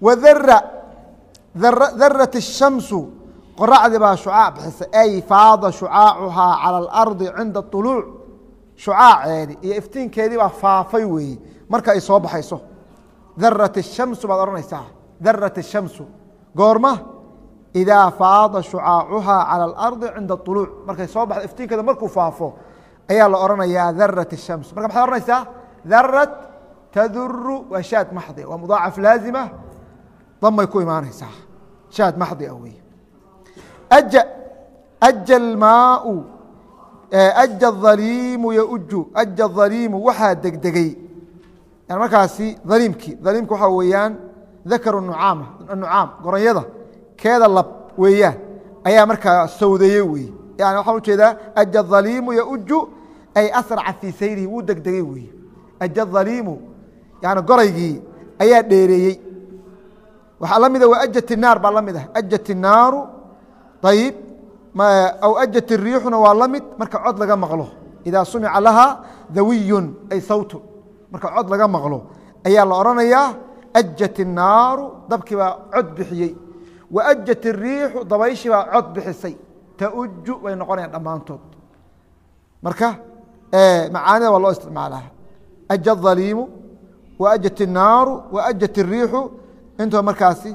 wadara darat الshamsu qoraxdii baa shucaac bixisa ay faada shucaacuhaa calى اlardi cinda طuluuc shucaaceedi iyo iftiinkeedii baa faafay weeye marka ay soo baxayso darat الshamsu baad odhanaysaa darat الshamsu goorma idaa faada shucaacuhaa calى اlardi cinda طuluuc markay soo baxdo iftiinkeeda markuu faafo ayaa la odhanayaa darat الshams marka maxaad ohanaysaa darat taduru waa shaad maxdi waa mudaacaf laazima damay ku imaanaysaa shaad maxdi ah wey aja aja almaau aja dhaliimu yauju aja dhaliimu waxaa degdegey yani markaasi dhaliimkii dhaliimka waxaa weeyaan dakaru nucaama nucaam goronyada keeda lab weeyaan ayaa markaa sawdeeye wey yani waxaa u jeedaa aja yauju ay asraca fii sayrihi wuu degdegay wey aja yani goraygii ayaa dheereeyey. Waxaa la mida ah, ajat inaar baa la mid ah. Ajat inaaru ayib aw ajat iriixuna waa la mid marka cod laga maqlo. Idaa sumica lahaa dawiyun ay sawtu. Marka cod laga maqlo ayaa la odhanayaa ajat inaaru dabkii baa cod bixiyey wa ajat الriixu dabayshii baa cod bixisay tauju way noqonayaan dhammaantood marka macaanida waa loo isticmaalaa aja الظaliimu wa ajat الnaaru wa ajat الriixu intoo markaasi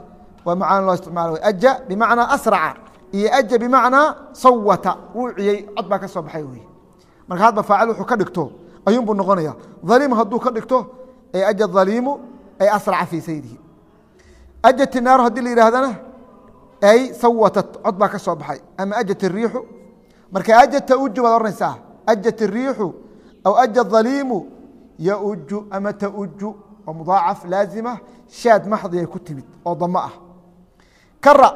waa macaani loo isticmaala aja bimacnaa asraca iyo aja bimacnaa sawata wuuciyey cod baa ka soo baxay wey marka hadba faacil wuxuu ka dhigto ayuunbuu noqonaya dhaliim hadduu ka dhigto ee aja dhaliimu ay asraca fii saydihi ajat naaru haddii la yidhaahdana ay sawatat cod baa ka soo baxay ama ajat الriixu marka aja tauju baad ohanaysaa ajat الriixu aw aja dhaliimu yauju ama tauju waa mudaacaf laazima shaad maxdi ay ku timid oo damo ah kara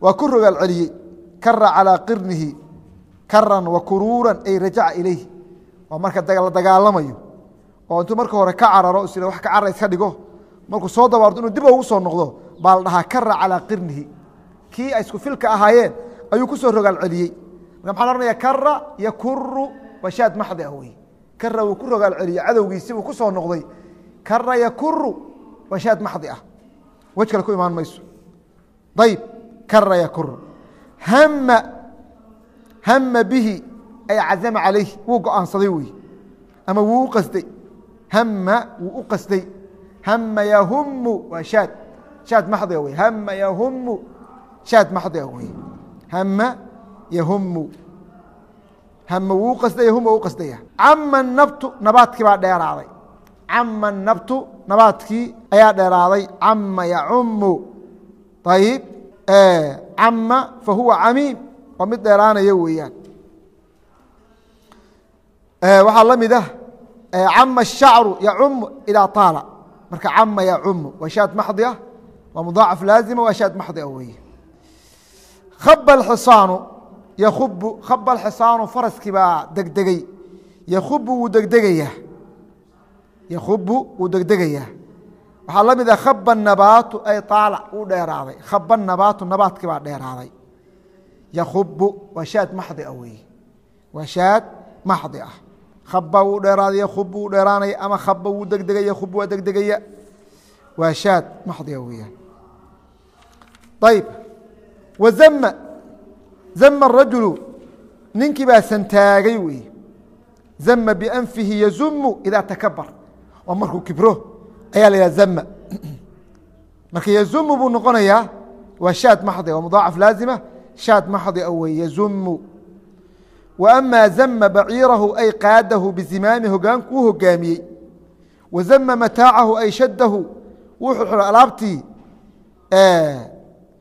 waa ku rogaal celiyey kara calىa qirnihi karan wa kuruuran ay rajaca ilayh waa marka la dagaalamayo oo intuu marka hore ka cararo is wax ka cara iska dhigo markuu soo dabaarto inuu dib ugu soo noqdo baa la dhahaa kara calىa qirnihi. Kii ay isku filka ahaayeen ayuu ku soo rogaal celiyey. Marka maxaa la ohanaya kara yakuru waa shaad maxdi ah kara wuu ku rogaal celiyey cadowgiisi buu ku soo noqday. Kara yakuru waa shaad maxdi ah. Wej kale ku imaan mayso. Ayb kara yakuru hama hama bihi ay cazama calayh wuu go'aansaday wey ama wuu u qasday. Hama wuu u qasday hama yahumu waa shaad. Shaad maxdi ah wey hama yahumu shaad maxdi ah wey hama yahumu hama wuu u qasday yahum u qasdaya cama nabtu nabaadkii baa dheeraaday. Cama nabtu nabaadkii ayaa dheeraaday. Cama yacumu ayib cama fahuwa camiim. Waa mid dheeraanaya weeyaan. Waxaa la mid ah cama الshacru yacumu idaa taala marka cama yacumu waa shaad maxdi ah waa mudaacaf laazima waa shaad maxdi ah khaba اxisaanu yakubu khaba اxisaanu faraskii baa degdegey yakubu wuu degdegayaa. Yakubu wuu degdegayaa. Waxaa la mid ah khaba nabaatu ay taala wuu dheeraaday. Khaba nabaatu nabaadkii baa dheeraaday. Yakubu waa maxdi ah weeye. Waa maxdi ah khaba wuu dheeraaday yakubu wuu dheeraanaya ama khaba wuu degdegaya yakubu waa degdegaya. Waa shaad maxdi ah weeyaan ayb wazama zama rajulu. Ninkii baa santaagay weeye zama bianfihi yazumu idaa takabar waa markuu kibro. Ayaa la yidhaha zama marka yazumu buu noqonayaa waa shaad maxdi waa mudaacaf laazima. Shaad maxdi a wey yazumu ama zama baciirahu ay qaadahu bizimaami hogaanku uu hogaamiyey wa zama mataacahu ay shadahu wuu xirxiray alaabtii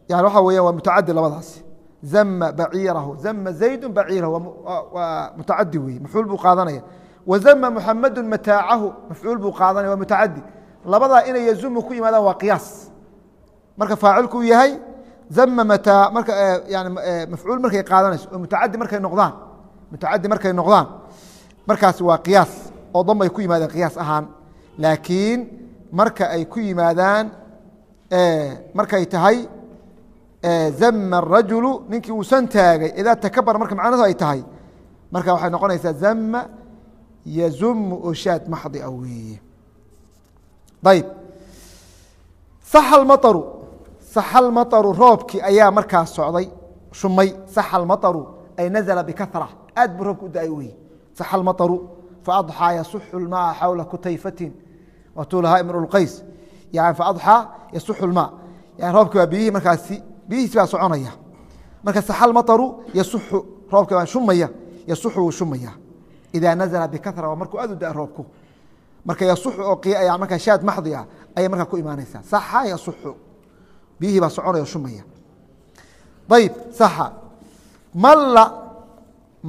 yani waxaa weya waa mutacadi labadaasi zama baciirahu zama zaydu baciirahu waa mutacadi wey mafcuul buu qaadanaya wa zama muxamadu mataacahu mafcuul buu qaadanaya waa mutacadi labadaa inay yazumu ku yimaadaan waa qiyaas marka faacilku uu yahay zama mataa marka yani mafcuul markay qaadanayso oo mutacadi markay noqdaan mutacadi markay noqdaan markaas waa qiyaas oo dambay ku yimaadeen qiyaas ahaan laakiin marka ay ku yimaadaan markay tahay zama arajulu ninkii uu san taagay idaa takabara marka macnadu ay tahay marka waxay noqonaysaa zama yazumu oshaad maxdia weeye ayb saxa almaaru saxa almaaru roobkii ayaa markaas socday shumay saxa almaaru ay nazala bikara aad buu roobka u da'ay wey saxa almaطru faadxaa yasuxu lmaaa xawla kutayfatin watulahaa imru faadxaa yasuxu lmaa yani roobkii baa biyihii markaasi biyihiisi baa soconaya. Marka saxa almaطru yasuxu roobkii baa shumaya yasuxu wuu shumaya. Idaa nazla bikahra waa markuu aad u da roobku. Marka yasuxu oo markaa shaad maxdi ah ayay markaa ku imaanaysaa. Saxa yasuxu biyihii baa soconaya shumaya. Ayb saxa. Malla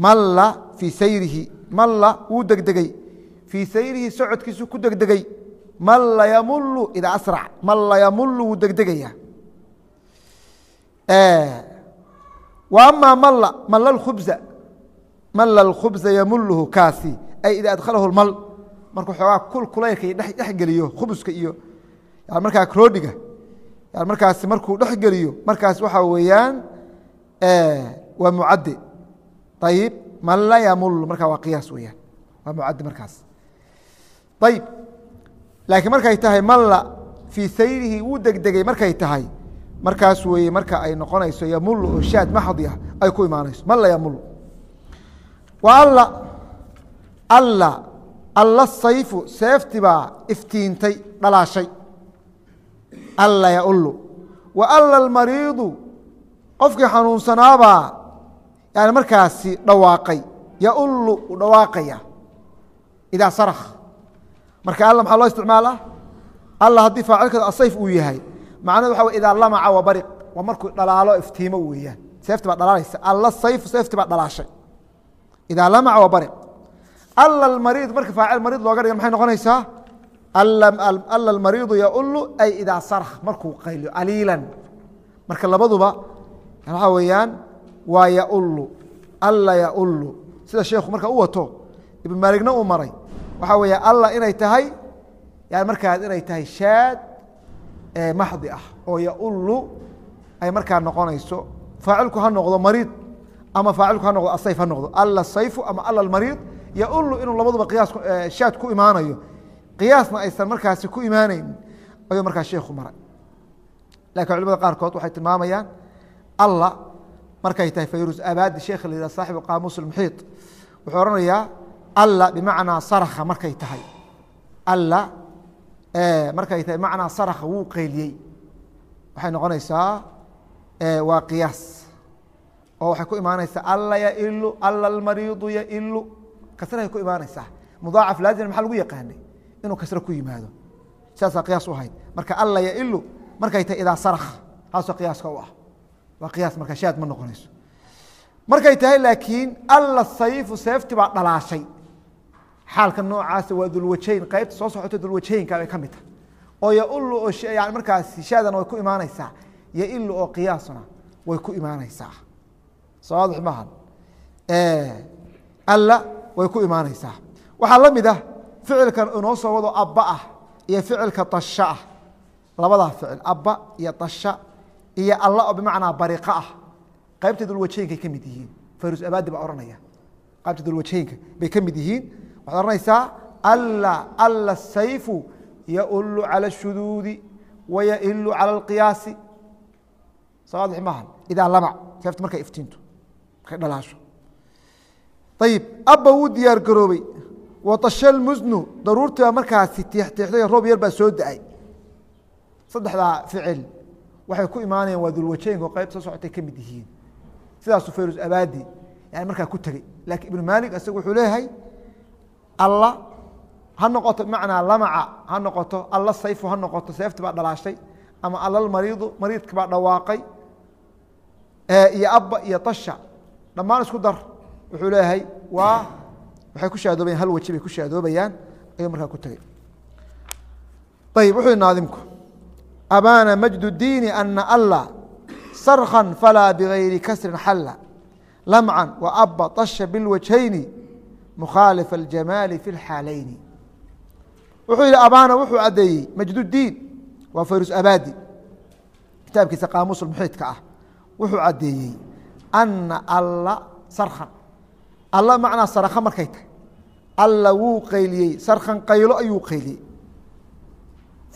malla fii sayrihi malla wuu degdegey fii sayrihi socodkiisu ku degdegey malla yamulu idaa asrac malla yamulu wuu degdegaya wa malla malla اkhubza malla اkhubza yamuluhu kaasi ay idaa adkhalahu mal markuu xoogaa kul kulaylka dhex geliyo khubuska iyo markaa roodhiga markaas markuu dhex geliyo markaas waxaa weeyaan waa mucade ayib malla yamul markaa waa qiyaas weyaan waa mucade markaas. Ayib laakiin markay tahay malla fii sayrihi wuu degdegay markay tahay. Markaas weeye marka ay noqonayso yamulu oo shaad maxdi ah ay ku imaanayso. Malla yamul. Wa alla. Alla. Alla sayfu seefti baa iftiintay dhalaashay. Alla yaulu wa alla almariidu. Qofkii xanuunsanaabaa yani markaasi dhawaaqay yaulu u dhawaaqaya idaa sarakh marka alla maxaa loo isticmaalaa alla haddii faacilkeeda asayf uu yahay macnahedu waxa wey idaa lamaca wa bariq waa markuu dhalaalo iftiimo weeyaan. Seefti baa dhalaalaysa alla sayfu seefti baa dhalaashay. Idaa lamaca wa bariq. Alla almariid marka faacil mariid looga dhiga maxay noqonaysaa? Alla almariidu yaulu ay idaa sarakh markuu qayliyo aliilan marka labaduba waxaa weeyaan waa yaulu alla yaulu sida sheekhu marka u wato ibn maaligna uu maray waxaa weeya alla inay tahay yani markaas inay tahay shaad maxdi ah oo yaulu ay markaa noqonayso faacilku ha noqdo mariid ama faacilku ha noqdo asayf ha noqdo. Alla sayfu ama alla almariid yaulu inuu labaduba qiyaas shaad ku imaanayo. Qiyaasna aysan markaasi ku imaanayn ayuu markaa sheekhu maray. Lakin culimada qaarkood waxay tilmaamayaan alla markay tahay fayrus abadi sheekh la yihah saaxibu qaamuus اmuxiiط wuxuu ohanayaa alla bimacnaa sarakha markay tahay. Alla markay tahay macnaa sarakha wuu qayliyey. Waxay noqonaysaa waa qiyaas. Oo waxay ku imaanaysaa alla yailu alla almariidu yailu kasrahay ku imaanaysaa. Mudaacaf laazim maxaa lagu yaqaanay? Inuu kasro ku yimaado. Sidaasaa qiyaas u ahayd. Marka alla yailu markay tahay idaa sarakh taasoo qiyaaska u ah waa qiyaas marka shaad ma noqonayso. Markay tahay laakiin alla sayfu seefti baa dhalaashay. Xaalka noocaasa waa dulwajayn qaybta soo socota dulwajaynka bay ka mid tahay. Oo yaulu oo yani markaas shaadana way ku imaanaysaa yailu oo qiyaasna way ku imaanaysaa. Soo waadix maaha alla way ku imaanaysaa. Waxaa la mid ah ficilkan inoo soo wado abba ah iyo ficilka tasha ah. Labadaa ficil abba iyo tasha iyo alla oo bimacnaa bariqa ah qaybta dulwajaynkaay ka mid yihiin fayrus abadi baa ohanaya qaybta dulwajaynka bay ka mid yihiin waxaad ohanaysaa alla alla sayfu yaulu calى الshuduudi wayailu calى اlqiyaasi sawaadex maaha idaa lamac seefta markay iftiinto markay dhalaasho ayib abba wuu diyaar garoobey watasha lmusnu daruurtii baa markaasi tiixtiixday roob yar baa soo da-ay saddexdaa ficil waxay ku imaanayaan waa dulwajaynka oo socotay ka mid yihiin. Sidaasuu fayrus abadi yani markaa ku tegey lakiin ibnu maalik isagu wuxuu leeyahay alla ha noqoto bimacnaa lamaca ha noqoto alla sayfu ha noqoto seefti baa dhalaashay ama allalmariidu mariidka baa dhawaaqay iyo abba iyo tasha dhammaan isku dar. Wuxuu leeyahay waa waxay ku shaadoobayan hal weji bay ku shaadoobayaan ayuu markaa ku tegey ayib wuxuu naadimku abaana majd diini ana alla sarka falaa bigayri kasrin xalla lamcan waaba tasha bilwajhayni mukhaalifa aljamaali fi lxaalayni wuxuu yihi abaana wuxuu caddeeyey majdudiin waa fayrus abadi kitaabkiisa qaamuus muxiidka ah wuxuu caddeeyey ana alla sarkan alla macnaa sarakha markay tahay alla wuu qayliyey sarkan qaylo ayuu qayliyey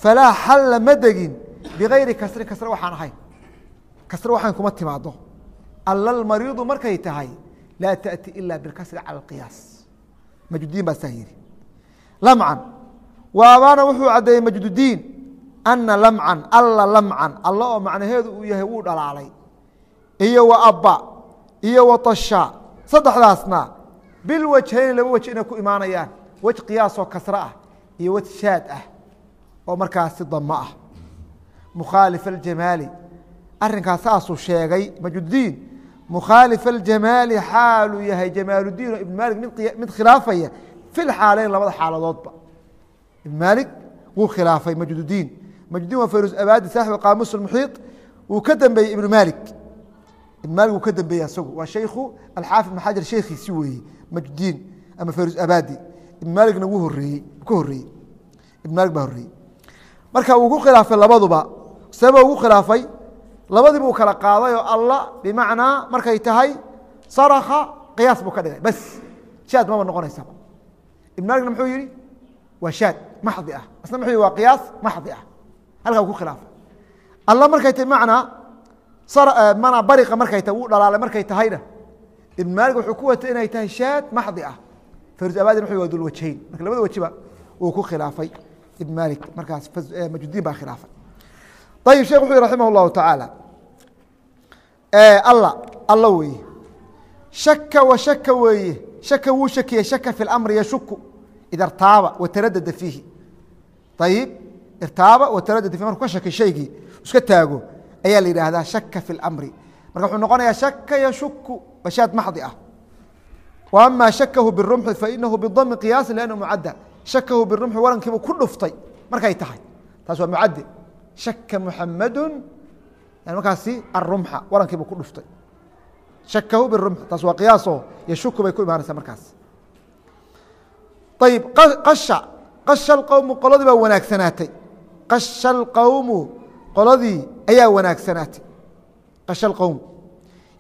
falaa xalla ma degin bigayri kasrin kasre waxaan ahayn kasre waxaan kuma timaado alla lmariidu markay tahay laa taأti ila bilkasri cala اqiyaas majdudiin baa saa yihi lamcan waabaana wuxuu caddeeyey majdudiin ana lamcan alla lamcan alla oo macnaheedu uu yahay wuu dhalaalay iyo wa abba iyo wa tasha saddexdaasna bilwajhayni laba waj inay ku imaanayaan wej qiyaasoo kasre ah iyo wej shaad ah oo markaasi damo ah. Mukhaalif aljamaali arrinkaas saasuu sheegay majdudiin mukhaalif aljamaali xaaluu yahay jamaaludiin oo ibn maalik mid khilaafaya fi labada xaaladoodba. Ibn maalik wuu khilaafay majdudiin majdudiin waa fayrus abaadi saaxibu qaamuus muxiiط wuu ka dembeeyey ibnu maalik. Ibn maalik wuu ka dembeeyey asagu. Waa shaykhu alxaafid ibn xajar sheekhiisi weeye majdudiin ama fayrus abaadi. Ibn maaligna wuu horeeyey ka horeeyey ibn maalik baa horeeyey marka uu ku khilaafay labaduba sababa ugu khilaafay labadiiba uu kala qaaday oo alla bimacnaa markay tahay saraka qiyaas buu ka dhigay. Bas shaad maba noqonaysaba ibn maaligna muxuu yihi waa shaad maxdi ah. Asna muxuu yihi waa qiyaas maxdi ah. Halkaa uu ku khilaafay. Alla markay tahay macnaa mana bariqa markay tahay wuu dhalaalay markay tahayna. Ibn maalig wuxuu ku watay inay tahay shaad maxdi ah. Farus abadin wuxuu waa dulwajayn marka labada wajiba uu ku khilaafay ibn maalik markaas majdudiin baa khilaafay ayib shekh wuxuu yihi raximah اllahu tacaala alla alla weeye shaka wa shaka weeye shaka wuu shakiyey shaka fi اlamri yashuku ida irtaaba wataradada fiihi ayib irtaaba wataradada fihi markuu ka shaki shaygii iska taago ayaa la yidhaahdaa shaka fi اlamri marka wuxuu noqonayaa shaka yashuku bashaad maxdi ah wa ama shakahu birumxi fainahu bidami qiyaasi lannu mucadda shakahu birumxi warankiibuu ku dhuftay. Markay tahay. Taas waa mucadde shaka muxamadu markaasi arumxa warankiibuu ku dhuftay. Shakahu birumxi taas waa qiyaaso yashuku bay ku imaanaysaa markaas. Ayib qasha. Qasha alqowmu qoladii baa wanaagsanaatay. Qasha alqowmu qoladii ayaa wanaagsanaatay. Qasha alqowm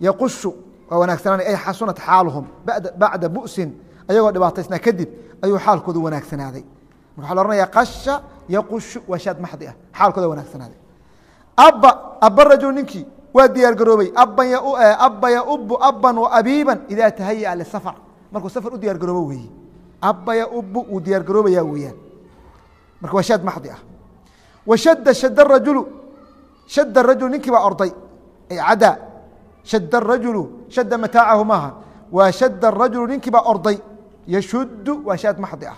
yaqushu waa wanaagsanaan ay xasunat xaaluhum bacda bu'sin ayagoo dhibaataysnaa kadib ayuu xaalkoodu wanaagsanaaday marka la ohanaya qasha yaqushu waa shaad maxdi ah xaalkooda wanaagsanaaday abba abba rajul ninkii waa diyaar garoobay. Abba yaubu abban wa abiiban idaa tahaya lisafar markuu safar u diyaar garoobo weeye abba yaubu wuu diyaar garoobaya weeyaan. Marka waa maxdi ah. Wa shadda rajulu shadda rajul ninkii baa orday. Ay cadaa shadda arajulu shadda mataacahu maaha. Waa shadda arajulu ninkii baa orday yashuddu waa shaad maxdi ah.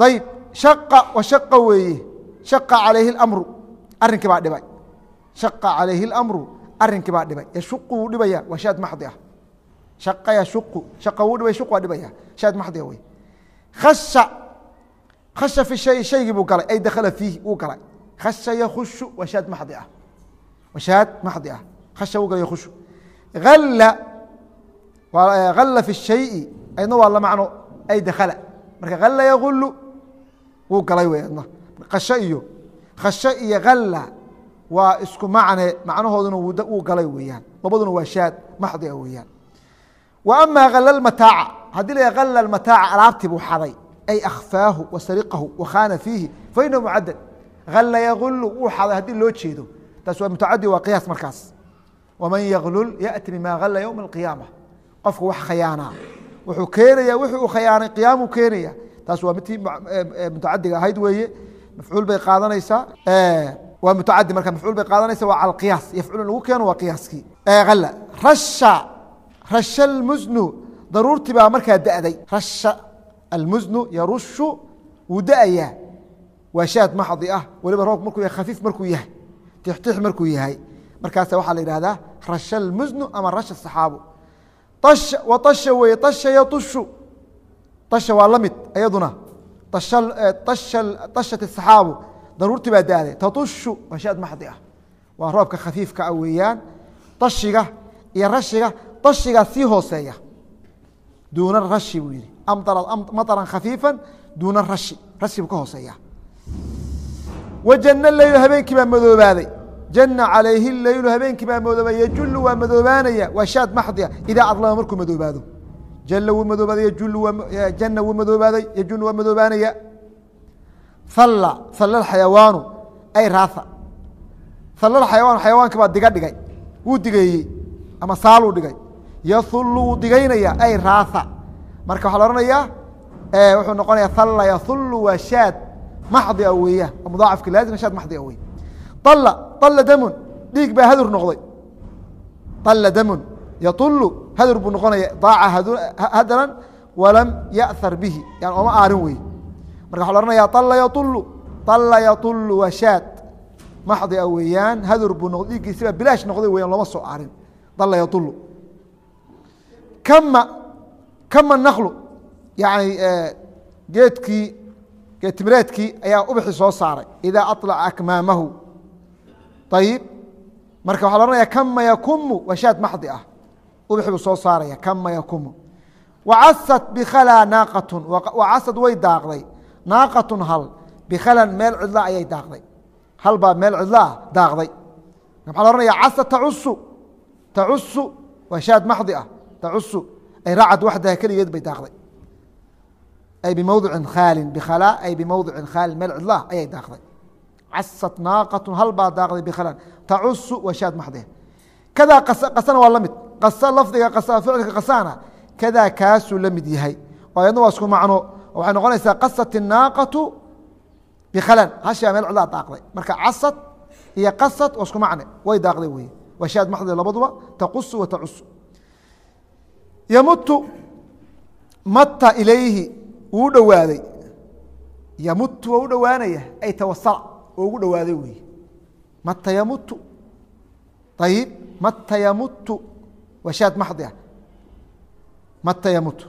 Ayib shaqa wa shaqa weeye shaqa calayhi اlamru arrinkii baa dhibay. Shaqa calayhi اlamru arrinkii baa dhibay. Yashuqu wuu dhibaya waa shaad maxdi ah. Shaqa yashuqu shaqa wuu dhibay shuq waa dhibaya. Shaad maxdi ah wey khasha khasha fi shay shaygii buu galay. Ay dakhala fiihi wuu galay. Khasha yakhushu waa shaad maxdi ah. Waa shaad maxdi ah. Khasha wuu galay yakhushu. Alla alla fi shayi. Aydna waa la macno ay dakhala. Marka alla yagulu wuu galay wey adna iyo khasho iyo halla waa isku macne macnahooduna wuu galay weeyaan. Labaduna waa shaad maxdi a weeyaan. Wa ama halla mataaca haddii la halla mataaca alaabtii buu xaday. Ay akhfaahu wa sariqahu fiihi fa inahu mucadad halla yagulu wuu xaday haddii loo jeedo. Taas waa mutacadi waa qiyaas markaas. Waman yaglul yaأti bima halla ywma اlqiyaama qofka wax khayaanaa wuxuu keenaya wixii uu khayaanay qiyaamuu keenaya taas waa midtii mutacadiga ahayd weeye. Mafcuul bay qaadanaysaa waa mutacadi marka mafcuul bay qaadanaysa waa cala qiyaas. Lagu keeno waa qiyaaskii halla rasha rasha almusnu daruurtii baa markaa da'day. Rasha almusnu yarushu wuu da'ayaa waa shaad maxdi ah. Weliba roobku markuu yahay khafiif markuu yahay. Tixtix markuu yahay. Markaasa waxaa la yidhahdaa rasha almusnu ama rasha saxaabu tasha wa tasha yatushu. Tasha waa la mid iyaduna tashat saxaabu daruurtii baa daaday tatushu waa maxdi ah. Waa roobka khafiifka ah weeyaan. Tashiga iyo rashiga tashigaa sii hooseeya. Duuna rashi buu yihi maطran khafiifa duuna rashi rashi buu ka hooseeya wajana leyl habeenkii baa madoobaaday jana calayhi leylu habeenkii baa madoobay yajulu waa madoobaanaya waa shaad maxdia idaa adlama markuu madoobaado. Jala wuu madoobaaday yajulu jana wuu madoobaaday yajulu waa madoobaanaya. Halla halla xayawaanu ay raatha. Halla xayawaan xayawaanka baa diga dhigay wuu digeeyey ama saaluu dhigay yahullu wuu digaynaya ay raatha. Marka waxaa la ohanayaa wuxuu noqonaya halla yahullu waa shaad maxdi a weeya mudaacafki laazima shaad maxdi a wey ala damun dhiig baa hadur noqday ala damun yaulu hadur buu noqonaya daaca hadaran walam yahar bihi yan ooma aarin wey marka waa ohanaya ala yaulu ala yaulu waa shaad maxdi a weeyaan hadur buu noqday dhiiggiisibaa bilaash noqday weyan looma soo aarin ala yaulu kama kama naklu yani geedkii geedtimireedkii ayaa ubaxi soo saaray idaa alaca akmaamahu ayib marka waxa la ohanaya kama yakumu? Waa shaad maxdi ah. Ubxi buu soo saaraya. Kama yakumu? Wacasad bikhalaa naaqatun. Wacasad way daaqday. Naaqatun hal. Bikhalan meel cidla ayay daaqday. Hal baa meel cidla ah daaqday maxaa la ohanaya casad tacusu tacusu waa shaad maxdi ah. Tacusu ay raacad waxdaha keligeed bay daaqday. Ay bimowdicin khaalin. Bikhalaa ay bimowdicin khaalin meel cidla ah ayay daaqday casad naaqatu hal baa daaqday bikhalan tacusu waa shaad maxdiha kadaa qasana waa la mid qasa lafdiga qasa ficilka qasana kadaa kaasuu la mid yahay oo ayadna waa isku macno waxay noqonaysaa qasat inaaqatu bikhalan hashaa meel cidlaa daaqday marka casad iyo qasad waa isku macne way daaqday wey waa shaad labaduba taqusu wa tacusu yamutu mata ilayhi wuu dhowaaday yamutu waa u dhowaanaya ay tawasala ugu dhawaaday wey mata yamutu ayib mata yamutu waa maxdi ah. Mata yamutu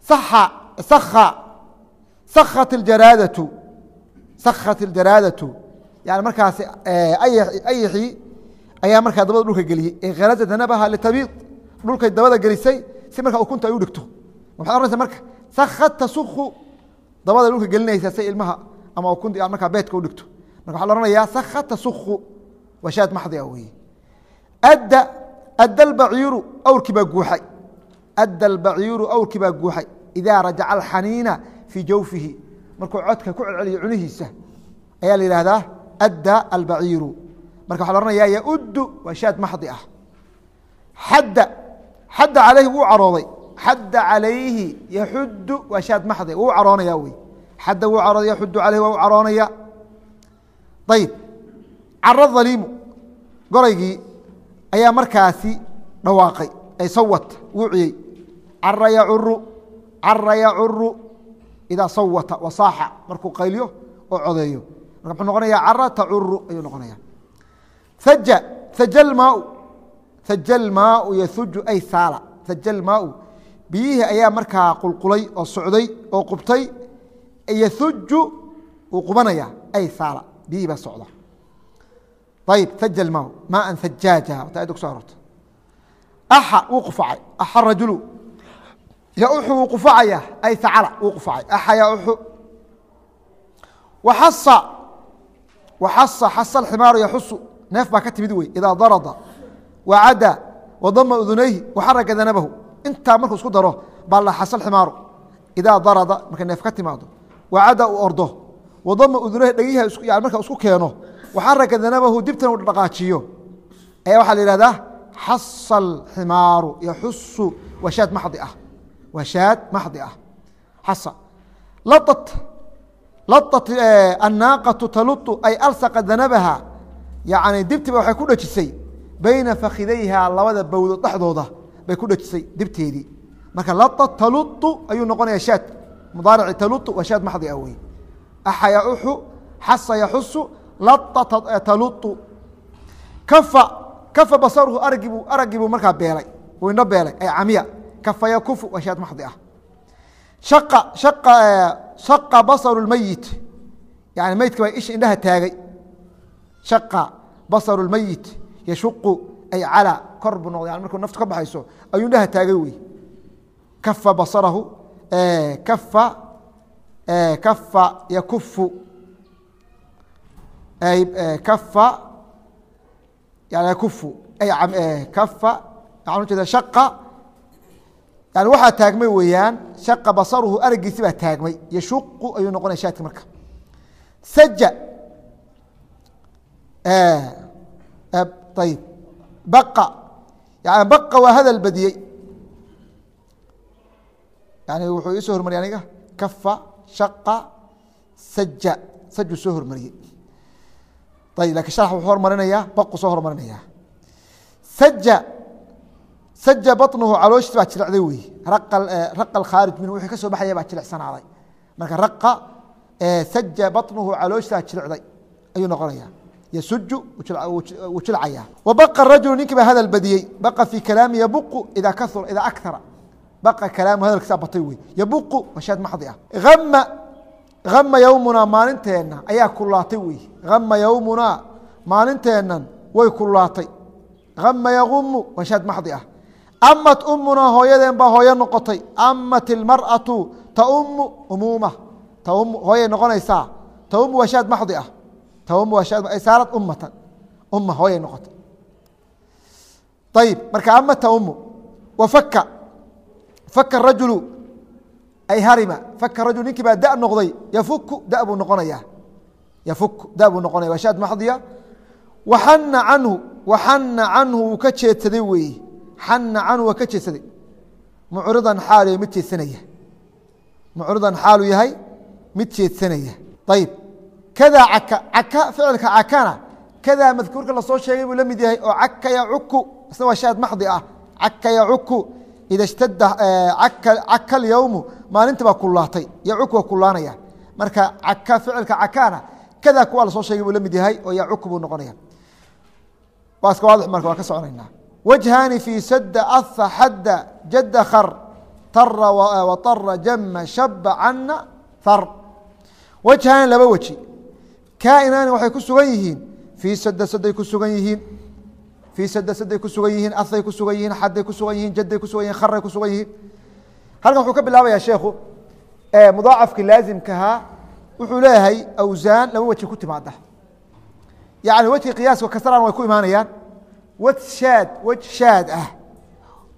sakha sakhat اljaraadatu yani markaasi ayaxii ayaa markaa dabada dhulka geliyey. Ee kharaja danabaha litabiid dhulkay dabada gelisay si markaa ukunta ay u dhigto. Waxay ohanaysa marka sakhat tasuku dabada dhulka gelinaysa si ilmaha ama a markaa beedka u dhigto. Marka waxa la ohanayaa sakha tasuku waa maxdi ah weye adda adda albaciiru awrkii baa guuxay. Adda albaciiru awrkii baa guuxay. Idaa rajaca alxaniina fii jawfihi. Markuu codka ku celceliyo cunihiisa ayaa la yihahdaa adda albaciiru. Marka waxa la ohanayaa yauddu waa maxdi ah. Xadda xadda calayhi wuu carooday. Xadda calayhi yaxuddu waa maxdi wuu caroonaya wey xadda wuu carooday yaxuddu calayhi waa u caroonaya. Ayib caro dhaliimu goraygii ayaa markaasi dhawaaqay ay sawat wuuciyey. Cara yacuru cara yacuru idaa sawata wasaaxa markuu qayliyo oo codeeyo. Marka muxuu noqonaya cara tacuru ayuu noqonaya haja haja lmaau haja lmaau yahuju ay saala. Haja lmaau biyihii ayaa markaa qulqulay oo socday oo qubtay yahuju wuu qubanaya ay saala biyihii baa socda. Ayib haja lmaau maaan hajaaja ta ayadda kuso arorta axa wuu qufacay. Axa rajulu. Yauxu wuu qufacaya ay acala wuu qufacay. Axa yauxu waxasa waxasa xasa alximaaru yaxusu neef baa ka timid wey idaa darada wacada wadama udunayhi waxaraga danabahu. Intaa markuu isku daro baa la xasa alximaaru. Idaa darada markay neef ka timaado wacada uu ordo. Wadama udunayhi dhegihi yani marka isku keeno waxaraga danabahu dibtana uu dhaqaajiyo. Ayaa waxaa la yihahdaa xasa alximaaru yaxusu waa maxdi ah. Waa maxdi ah. Xasa laat laat annaaqatu talutu ay alsaqa danabaha yani dibtiba waxay ku dhejisay bayna fakidayha labada bowdood dhexdooda bay ku dhejisay dibteedii. Marka laat talutu ayuu noqonaya shaad mudaarici talutu waa maxdi ah wey axa xasa yaxusu laata talutu kafa kafa basaruhu aragiibuu araggii buu markaa beelay uu indho beelay ay camiya kafa yakufu waa maxdi ah shaqa shaqa shaqa basaru lmeyit yani meydka baa isha indhaha taagay shaqa basaru lmeyit yashuqu ay cala kor buu noqday yani markuu naftu ka baxayso ayuu indhaha taagay wey kafa basarahu waxaa taagmay weeyaan shaqa basaruhu aragiisi baa taagmay. Yashuqu ayuu noqonaya shaadka marka. Saja ayib baqa. Yani baqa waa hadal badiyey yani wuxuu iisoo hormariyay aniga. Kafa shaqa saja sajuu soo hormariyey. Ayib laakiin sharax wuxuu hormarinayaa baqu soo hormarinaya saja saja baطnuhu calooshiis baa jilicday wey raqa khaarij minhu wixii ka soo baxaya baa jilicsanaaday. Marka raqa saja baطnuhu calooshiisaa jilicday. Ayuu noqonaya yasuju wuu jilcaya wabaqa rajulu ninkii baa hadal badiyey. Baqa fii kalaami yabuqu ida kaura ida akara baqa kalaamu hadalkiisaa batay wey yabuqu waa shaad maxdi ah. Ama ama yowmunaa maalinteenna ayaa kululaatay wey ama yowmunaa maalinteennan way kululaatay ama yagumu waa shaad maxdi ah. Amat umunaa hooyadeen baa hooyo noqotay. Amat ilmar'atu taumu umuuma. Taumu hooyay noqonaysaa. Taumu waa shaad maxdi ah. Taumu waa shaad ay saarad ummatan. Umma hooyay noqotay. Ayib marka ama taumu wa faka rajulu ay harima faka rajul ninkii baa da noqday yafuku da buu noqonaya. Yafuku da buu noqonaya. Waa shaad maxdiya? Waxana canhu waxana canhu wuu ka jeedsaday weeye xana canhu waa ka jeedsaday. Mucridan xaalu mid jeedsanaya. Mucridan xaalu yahay mid jeedsanaya. Ayib kadaa caka caka ficilka cakana kadaa madkuurka la soo sheegay buu la mid yahay oo caka yacuku isna waa shaad maxdi ah. Caka yacuku ida shtada caka alyowmu maalinta baa kullaatay yacuku waa kullaanaya marka caka ficilka cakaana kadaa kuwa la sheegay buu la yahay oo yacuku buu noqonaya waa waadix marka waa ka soconaynaa wajhaani fii sada aha xadda jadda khar tara watara jama shaba cana har wajhaani laba weji kainaani waxay ku sugan yihiin fii sada saday ku sugan yihiin fii sad saday ku sugan yihiin ahay ku sugan yihiin xaday ku sugan yihiin jaday ku sugan yihiin kharay ku sugan yihiin halkan wuxuu ka bilaabaya sheekhu mudaacafki laazimkahaa wuxuu leeyahay awsaan laba weji ku timaada yani wejki qiyaaska kasraan way ku imaanayaan wj shaad wej shaad ah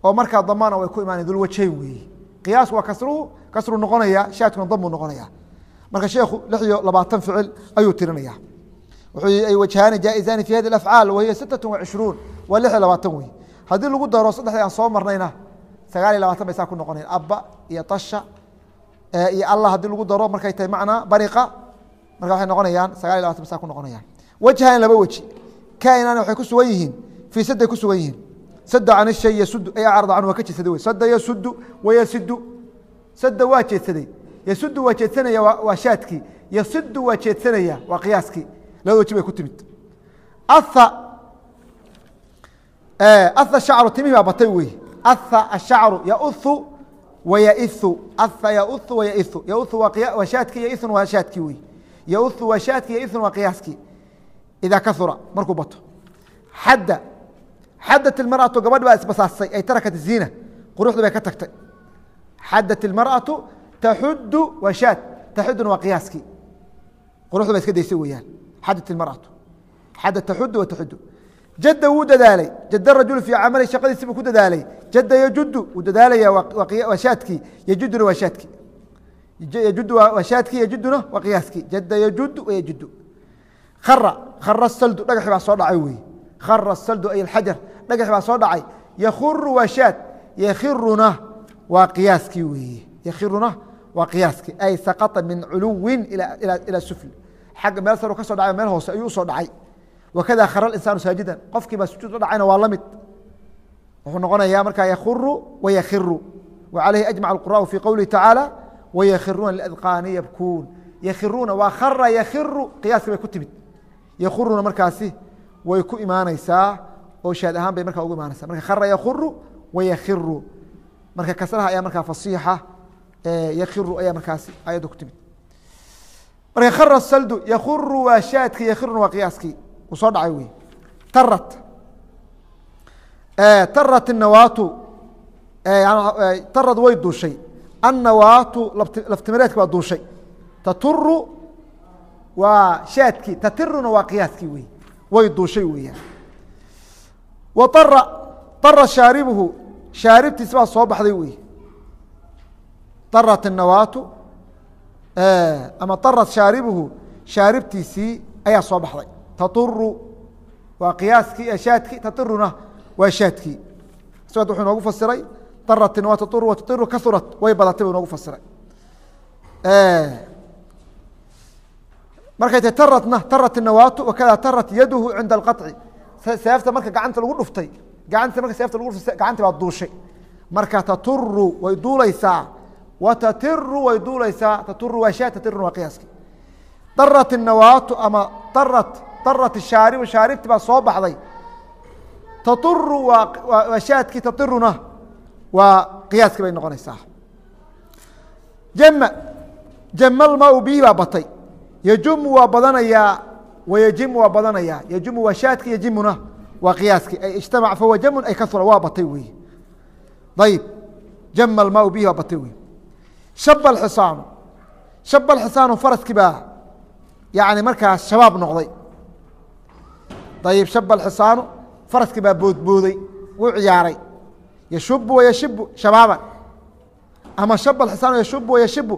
oo markaa damana way ku imaanaya dulwajayn weeye qiyaasku waa kasruhu kasru noqonaya shaadkuna damuu noqonaya marka sheekhu lix iyo labaatan ficil ayuu tirinaya wajhaani jaa'izaani fi hadi afcaal wahiya sitat wacishruun waa lix iyo labaatan wey haddii lagu daro saddexdii aan soo marnayna sagaal iyo labaatan bay saa ku noqonayan abba iyo tasha iyo allah haddii lagu daro markay tahay macnaa bariqa marka waxay noqonayaan sagaal iyo labatan bay saa ku noqonayaan. Wajhaani laba weji. Kainaani waxay ku sugan yihiin fii saday ku sugan yihiin. Sada can shay yasudu ay acrada canhu waa ka jeedsaday wey sada yasudu wayasidu sada waa jeedsaday. Yasudu waa jeedsanaya waa shaadkii. Yasidu waa jeedsanaya waa qiyaaskii labada weji bay ku timid shacru timihii baa batay wey aha ashacru yauhu wayaiu aha yauhu wayaiu yauhu waa shaadkii yaithun waa shaadkii wey yauhu waa shaadkii yaithun waa qiyaaskii idaa kahura markuu bato xadda xadat ilmarأatu gabadh baa isbasaastay ay tarakat ziina quruxdii bay ka tagtay xadat ilmarأatu taxudu waa shaad waa qiyaaskii quruxda ba iska daysay weyaan xadat ilmarأatu xada taxudu wa taxudu jada wuu dadaalay jada rajul fii camali shaqadiisi buu ku dadaalay jada yajudu wuu dadaalaya waa shaadkii yajuduna waa shaadkii yajudu waa shaadkii yajuduna waa qiyaaskii jada yajudu wa yajudu khara khara saldu dhagaxi baa soo dhacay wey khara saldu ay alxajar dhagaxi baa soo dhacay yakhuru waa shaad yakhiruna waa qiyaaskii weeye yakhiruna waa qiyaaskii ay saqata min culuwin ilaa sufli xagga meel saru ka dhacay meel hoose ayuu u soo dhacay. Wakada khara insaanu saajidan qofkii baa sujuud la dhacayna waa la mid. Wuxuu noqonayaa markaa yakhuru wayakhiru wa ajmac alqura'u fi qowlihi tacaala wayakhiruuna liadqaani yabkuun. Yakhiruuna waa khara yakhiru qiyaaskii bay ku timid. Yakhuruna markaasi way ku imaanaysaa oo shaad ahaan bay markaa ugu imaanaysa marka khara yakuru wayakhiru marka kasraha ayaa markaa fasiixa yakhiru ayaa markaasi ayadda ku timid marka khara saldu yakuru waa shaadki yakirun waa qiyaaskii uu soo dhacay wey tarat eh, tarat inawaatu eh, eh, tarad way duushay. Annawaatu laftimireedka waa duushay. Taturu waa shaadkii tatiruna waa qiyaaskii wey way duushay weeyaan. Wa ara ara shaaribuhu shaaribtiis baa soo baxday wey tarat inawaatu ama طarad shaaribuhu shaaribtiisii ayaa soo baxday tauru waa qiyaaskii shaadkii tairuna waa shaadkii sd wuxuu inoogu fasiray aratin waa tauru wa tairu kaurat way badatay buu inoogu fasiray markay tahy taratna tarat inawaatu wakadaa tarat yaduhu cinda alqaطci seefta marka gacanta lagu dhuftay gaanta marka seefta lagu dhuftay gacantii baa duushay marka taturu way duulaysaa watatiru way duulaysaa taturu waa shaa tatiruna waa qiyaaski darat الnawaatu ama darat darat shaaribu shaaribti baa soo baxday taturu waa waa shaadkii tatiruna waa qiyaaskii bay noqonaysaa jama jamalmaa bihi baa batay yajumu waa badanayaa wayajimu waa badanayaa yajumu waa shaadki yajimuna waa qiyaaski ay ijtamac fahuwa jamun ay kasura waa batay wey ayib jama almaau bihi baa batay wey shaba alxisaanu shaba alxisaanu faraskii baa yani markaas shabaab noqday ayib shaba alxisaanu faraskii baa boodbooday wuu ciyaaray yashubu wayashibu shabaaban ama shaba alxisaanu yashubu wayashibu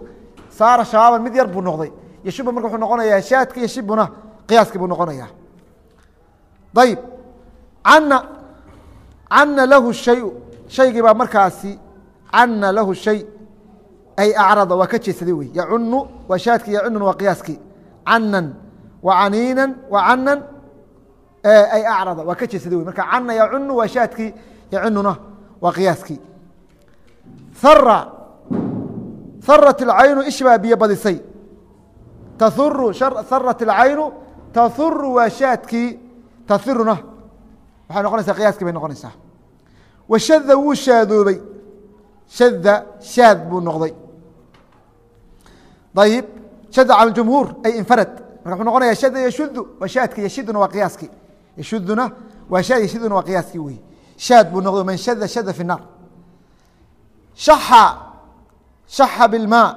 saara shabaaban mid yar buu noqday yashubu marka wuxuu noqonayaa shaadki yashibuna qiyaaskii buu noqonaya ayib cana cana lahu shayu shaygii baa markaasi cana lahu shay ay acrada waa ka jeesaday wey yacunu waa shaadkii yacunun waa qiyaaskii canan wa caniinan wa canan ay acrada waa ka jeesaday wey marka cana yacunu waa shaadkii yacununa waa qiyaaskii hara harat اlcaynu ish biyo badisay tauru harat اlcaynu tahuru waa shaadkii tahiruna waxay noqonaysaa qiyaaskii bay noqonaysaa washada wuu shaadoobay shada shaad buu noqday ayib shad cal jumhuur ay infarad. Marka wuu noqonaya shada yashudu waa yashiduna waa qiyaaskii yashuduna waa shaad yashiduna waa qiyaaskii wey shaad buu noqdo man shada shada fi naar aa aa bilmaa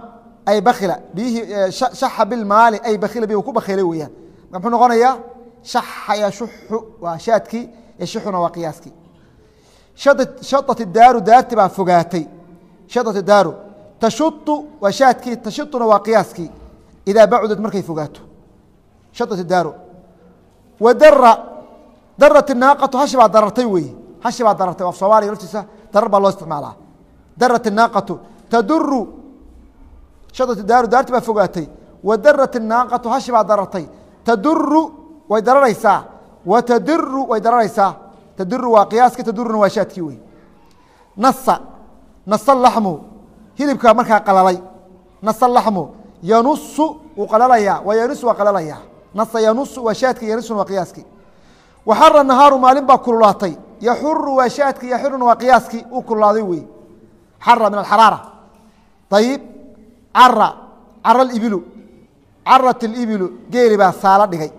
ay bakila biyihii eh, shaxa bilmaali ay bakila bihi ku bakhilay weeyaan. Marka muxuu noqonayaa shaxa yashuxu waa shaadkii yashixuna waa qiyaaskii shadat daaru daarti baa fogaatay. Shadat daaru tashutu waa shaadkii tashituna waa qiyaaskii. Idaa bacudad markay fogaato. Shadat daaru. Wadara darat inaaqatu hashi baa darartay weeye hashi baa darartay af soomaaliya laftiisa darar baa loo isticmaalaa. Darat inaaqatu taduru shadat daaru daarti baa fogaatay. Wadarat inaaqatu hashi baa darartay. Taduru way dararaysaa. Watadiru way dararaysaa. Tadiru waa qiyaaski taduruna waa shaadkii wey nasa nasa laxmu hilibka markaa qalalay. Nasa laxmu yanusu wuu qalalaya wa yanus waa qalalaya. Nasa yanus waa shaadki yanusuna waa qiyaaskii waxara nahaaru maalin baa kululaatay. Yaxuru waa shaadki yaxuruna waa qiyaaskii uu kululaaday wey xara min alxaraara. Ayib cara cara libilu carat libilu geeli baa saala dhigay.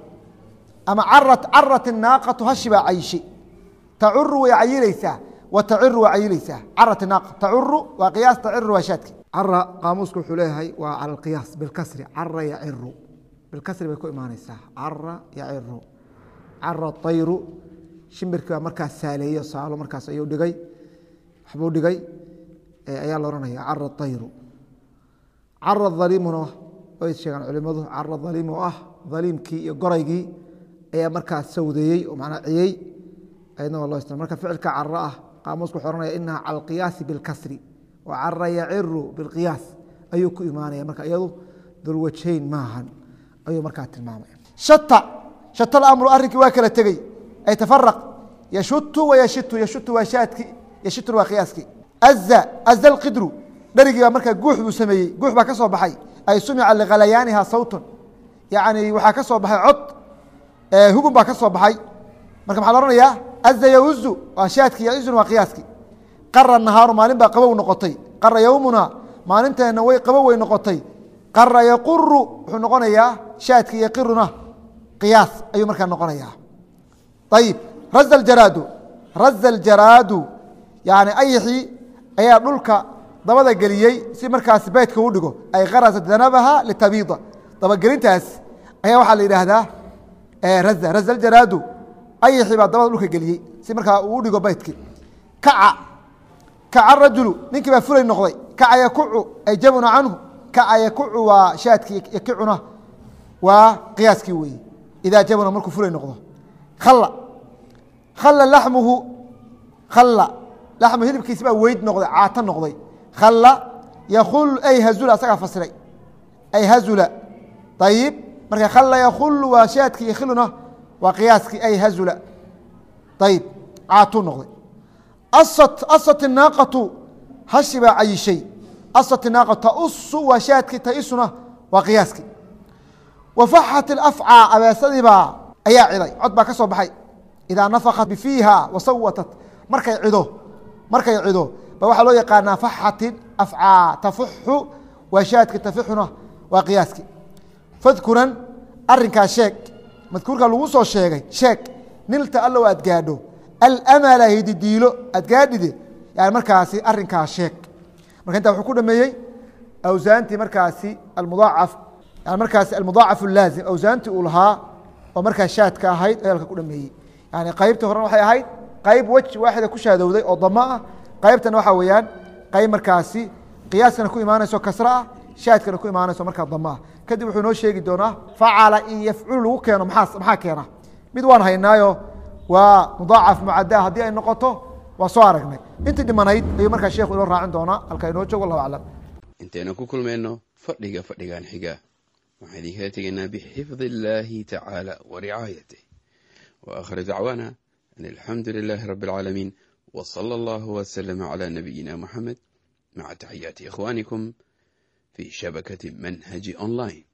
Ama carat carat naaqatu hashi baa cayishay tacuru way cayinaysaa wtaciru waa cayileysaa carat tacuru waa qiyaas taciru waa shaadki. Cara qaamuuska wuxuu leeyahay waa cala alqiyaas bilkasri. Cara yaciru bilkasri bay ku imaanaysaa cara yaciru cara ayru shimbirkii baa markaas saaleeyo saalo markaas ayuu dhigay. Waxbuu dhigay. Ayaa la oranaya cara ayru cara dhaliimuna way sheegaan culimadu cara dhaliim ah dhaliimkii iyo goraygii ayaa markaas sawdeeyey oo macnaa ciyey ayadna waa loo istima marka ficilka cara ah qaamuusku wuxuu ohanaya inaha cala alqiyaasi bilkasri wa cara bilqiyaas. Ayuu ku imaanaya marka iyadu dulwajayn maahan. Ayuu markaa tilmaamaya. Shata shata alamru arrinkii waa kala tegey. Ay tafaraq yashutu wayashitu yashutu waa shaadki yashituna waa qiyaaskii aza aza alqidru dherigii baa markaa guux buu sameeyey guux baa ka soo baxay. Ay sumica likhalayaaniha sawtun. Yani waxaa ka soo baxay cod hugun baa ka soo baxay. Marka maxaa la ohanayaa aza yauzu waa shaadki yauzuna waa qiyaaski qara nahaaru maalin baa qabow noqotay qara yowmuna maalinteenna way qabow way noqotay qara yaquru wuxuu noqonayaa shaadki yaqiruna qiyaas ayuu markaa noqonayaa ayib raza jaraadu raza ljaraadu yani ayixii ayaa dhulka dabada geliyey si markaas beydka u dhigo ay karasat danabaha litabiida dabagelintaas ayaa waxaa la yidhaahdaa raza raza jaraadu ayixii baa dabada dhulka geliyey. Si markaa uu dhigo baydkii kaca. Kaca rajulu. Ninkii baa fulay noqday. Kaca yakucu. Ay jamuna canhu. Kaca yakucu waa shaadkii yakicuna. Waa qiyaaskii weeye idaa jabuna markuu fulay noqdo. Khalla. Khalla laxmuhu. Khalla. Laxmu hilibkiisi baa weyd noqday. Caata noqday. Khalla yakul ay hazula. Asagaa fasiray. Ay hazula. Ayib marka khalla yakulu waa shaadkii yakhiluna waa qiyaaskii ay hazula. Ayib caatuu noqday. Asat inaaqatu hashi baa cayishay. Asat inaaqatu tausu waa shaadkii taisuna waa qiyaaskii. Wafaxat اafcى abeesadiibaa ayaa ciday. Cod baa ka soo baxay. Idaa nafakat bifiiha wasawatat markay cido markay cido ba waxaa loo yaqaanaa faxati afcaa tafuxu waa shaadki tafixuna waa qiyaaski fadkuran arinkaa sheeg madkuurka lagu soo sheegay sheeg nilta allow aad gaadho. Almala hididiilo aad gaadhide yani markaasi arinkaa sheeg marka intaa wuxuu ku dhameeyey awsaantii markaasi almudaacaf markaas almudaacaf laazim awsaantii uu lahaa oo markaa shaadka ahayd heelka ku dhameeyey. Yani qaybta horena waxay ahayd qayb weji waaxida ku shaadowday oo damo ah. Qaybtana waxaa weeyaan qayb markaasi qiyaaskana ku imaanayso kasra ah shaadkana ku imaanayso markaa damo ah kadib wuxuu noo sheegi doonaa facala in yafculu lagu keeno maa maxaa keena? Mid waan haynaayo waa mudaacaf mucadaa haddii ay noqoto waa soo aragnay. Intii dhimanayd ayuu markaa sheekhu inoo raacin doonaa halkaa inoo joog wallahu aclam. Intaynu ku kulmayno fadhiga fadhigan xiga. Waxaan idinkala tegaynaa bixifdi illaahi tacaala wa ricaayatih wa akhir dacwaana an alxamdu lilaahi rabi alcaalamiin w sala allahu wslama cla nabiyina muxamed maca taxiyaati ikhwaanikum fi shabakati manhaji online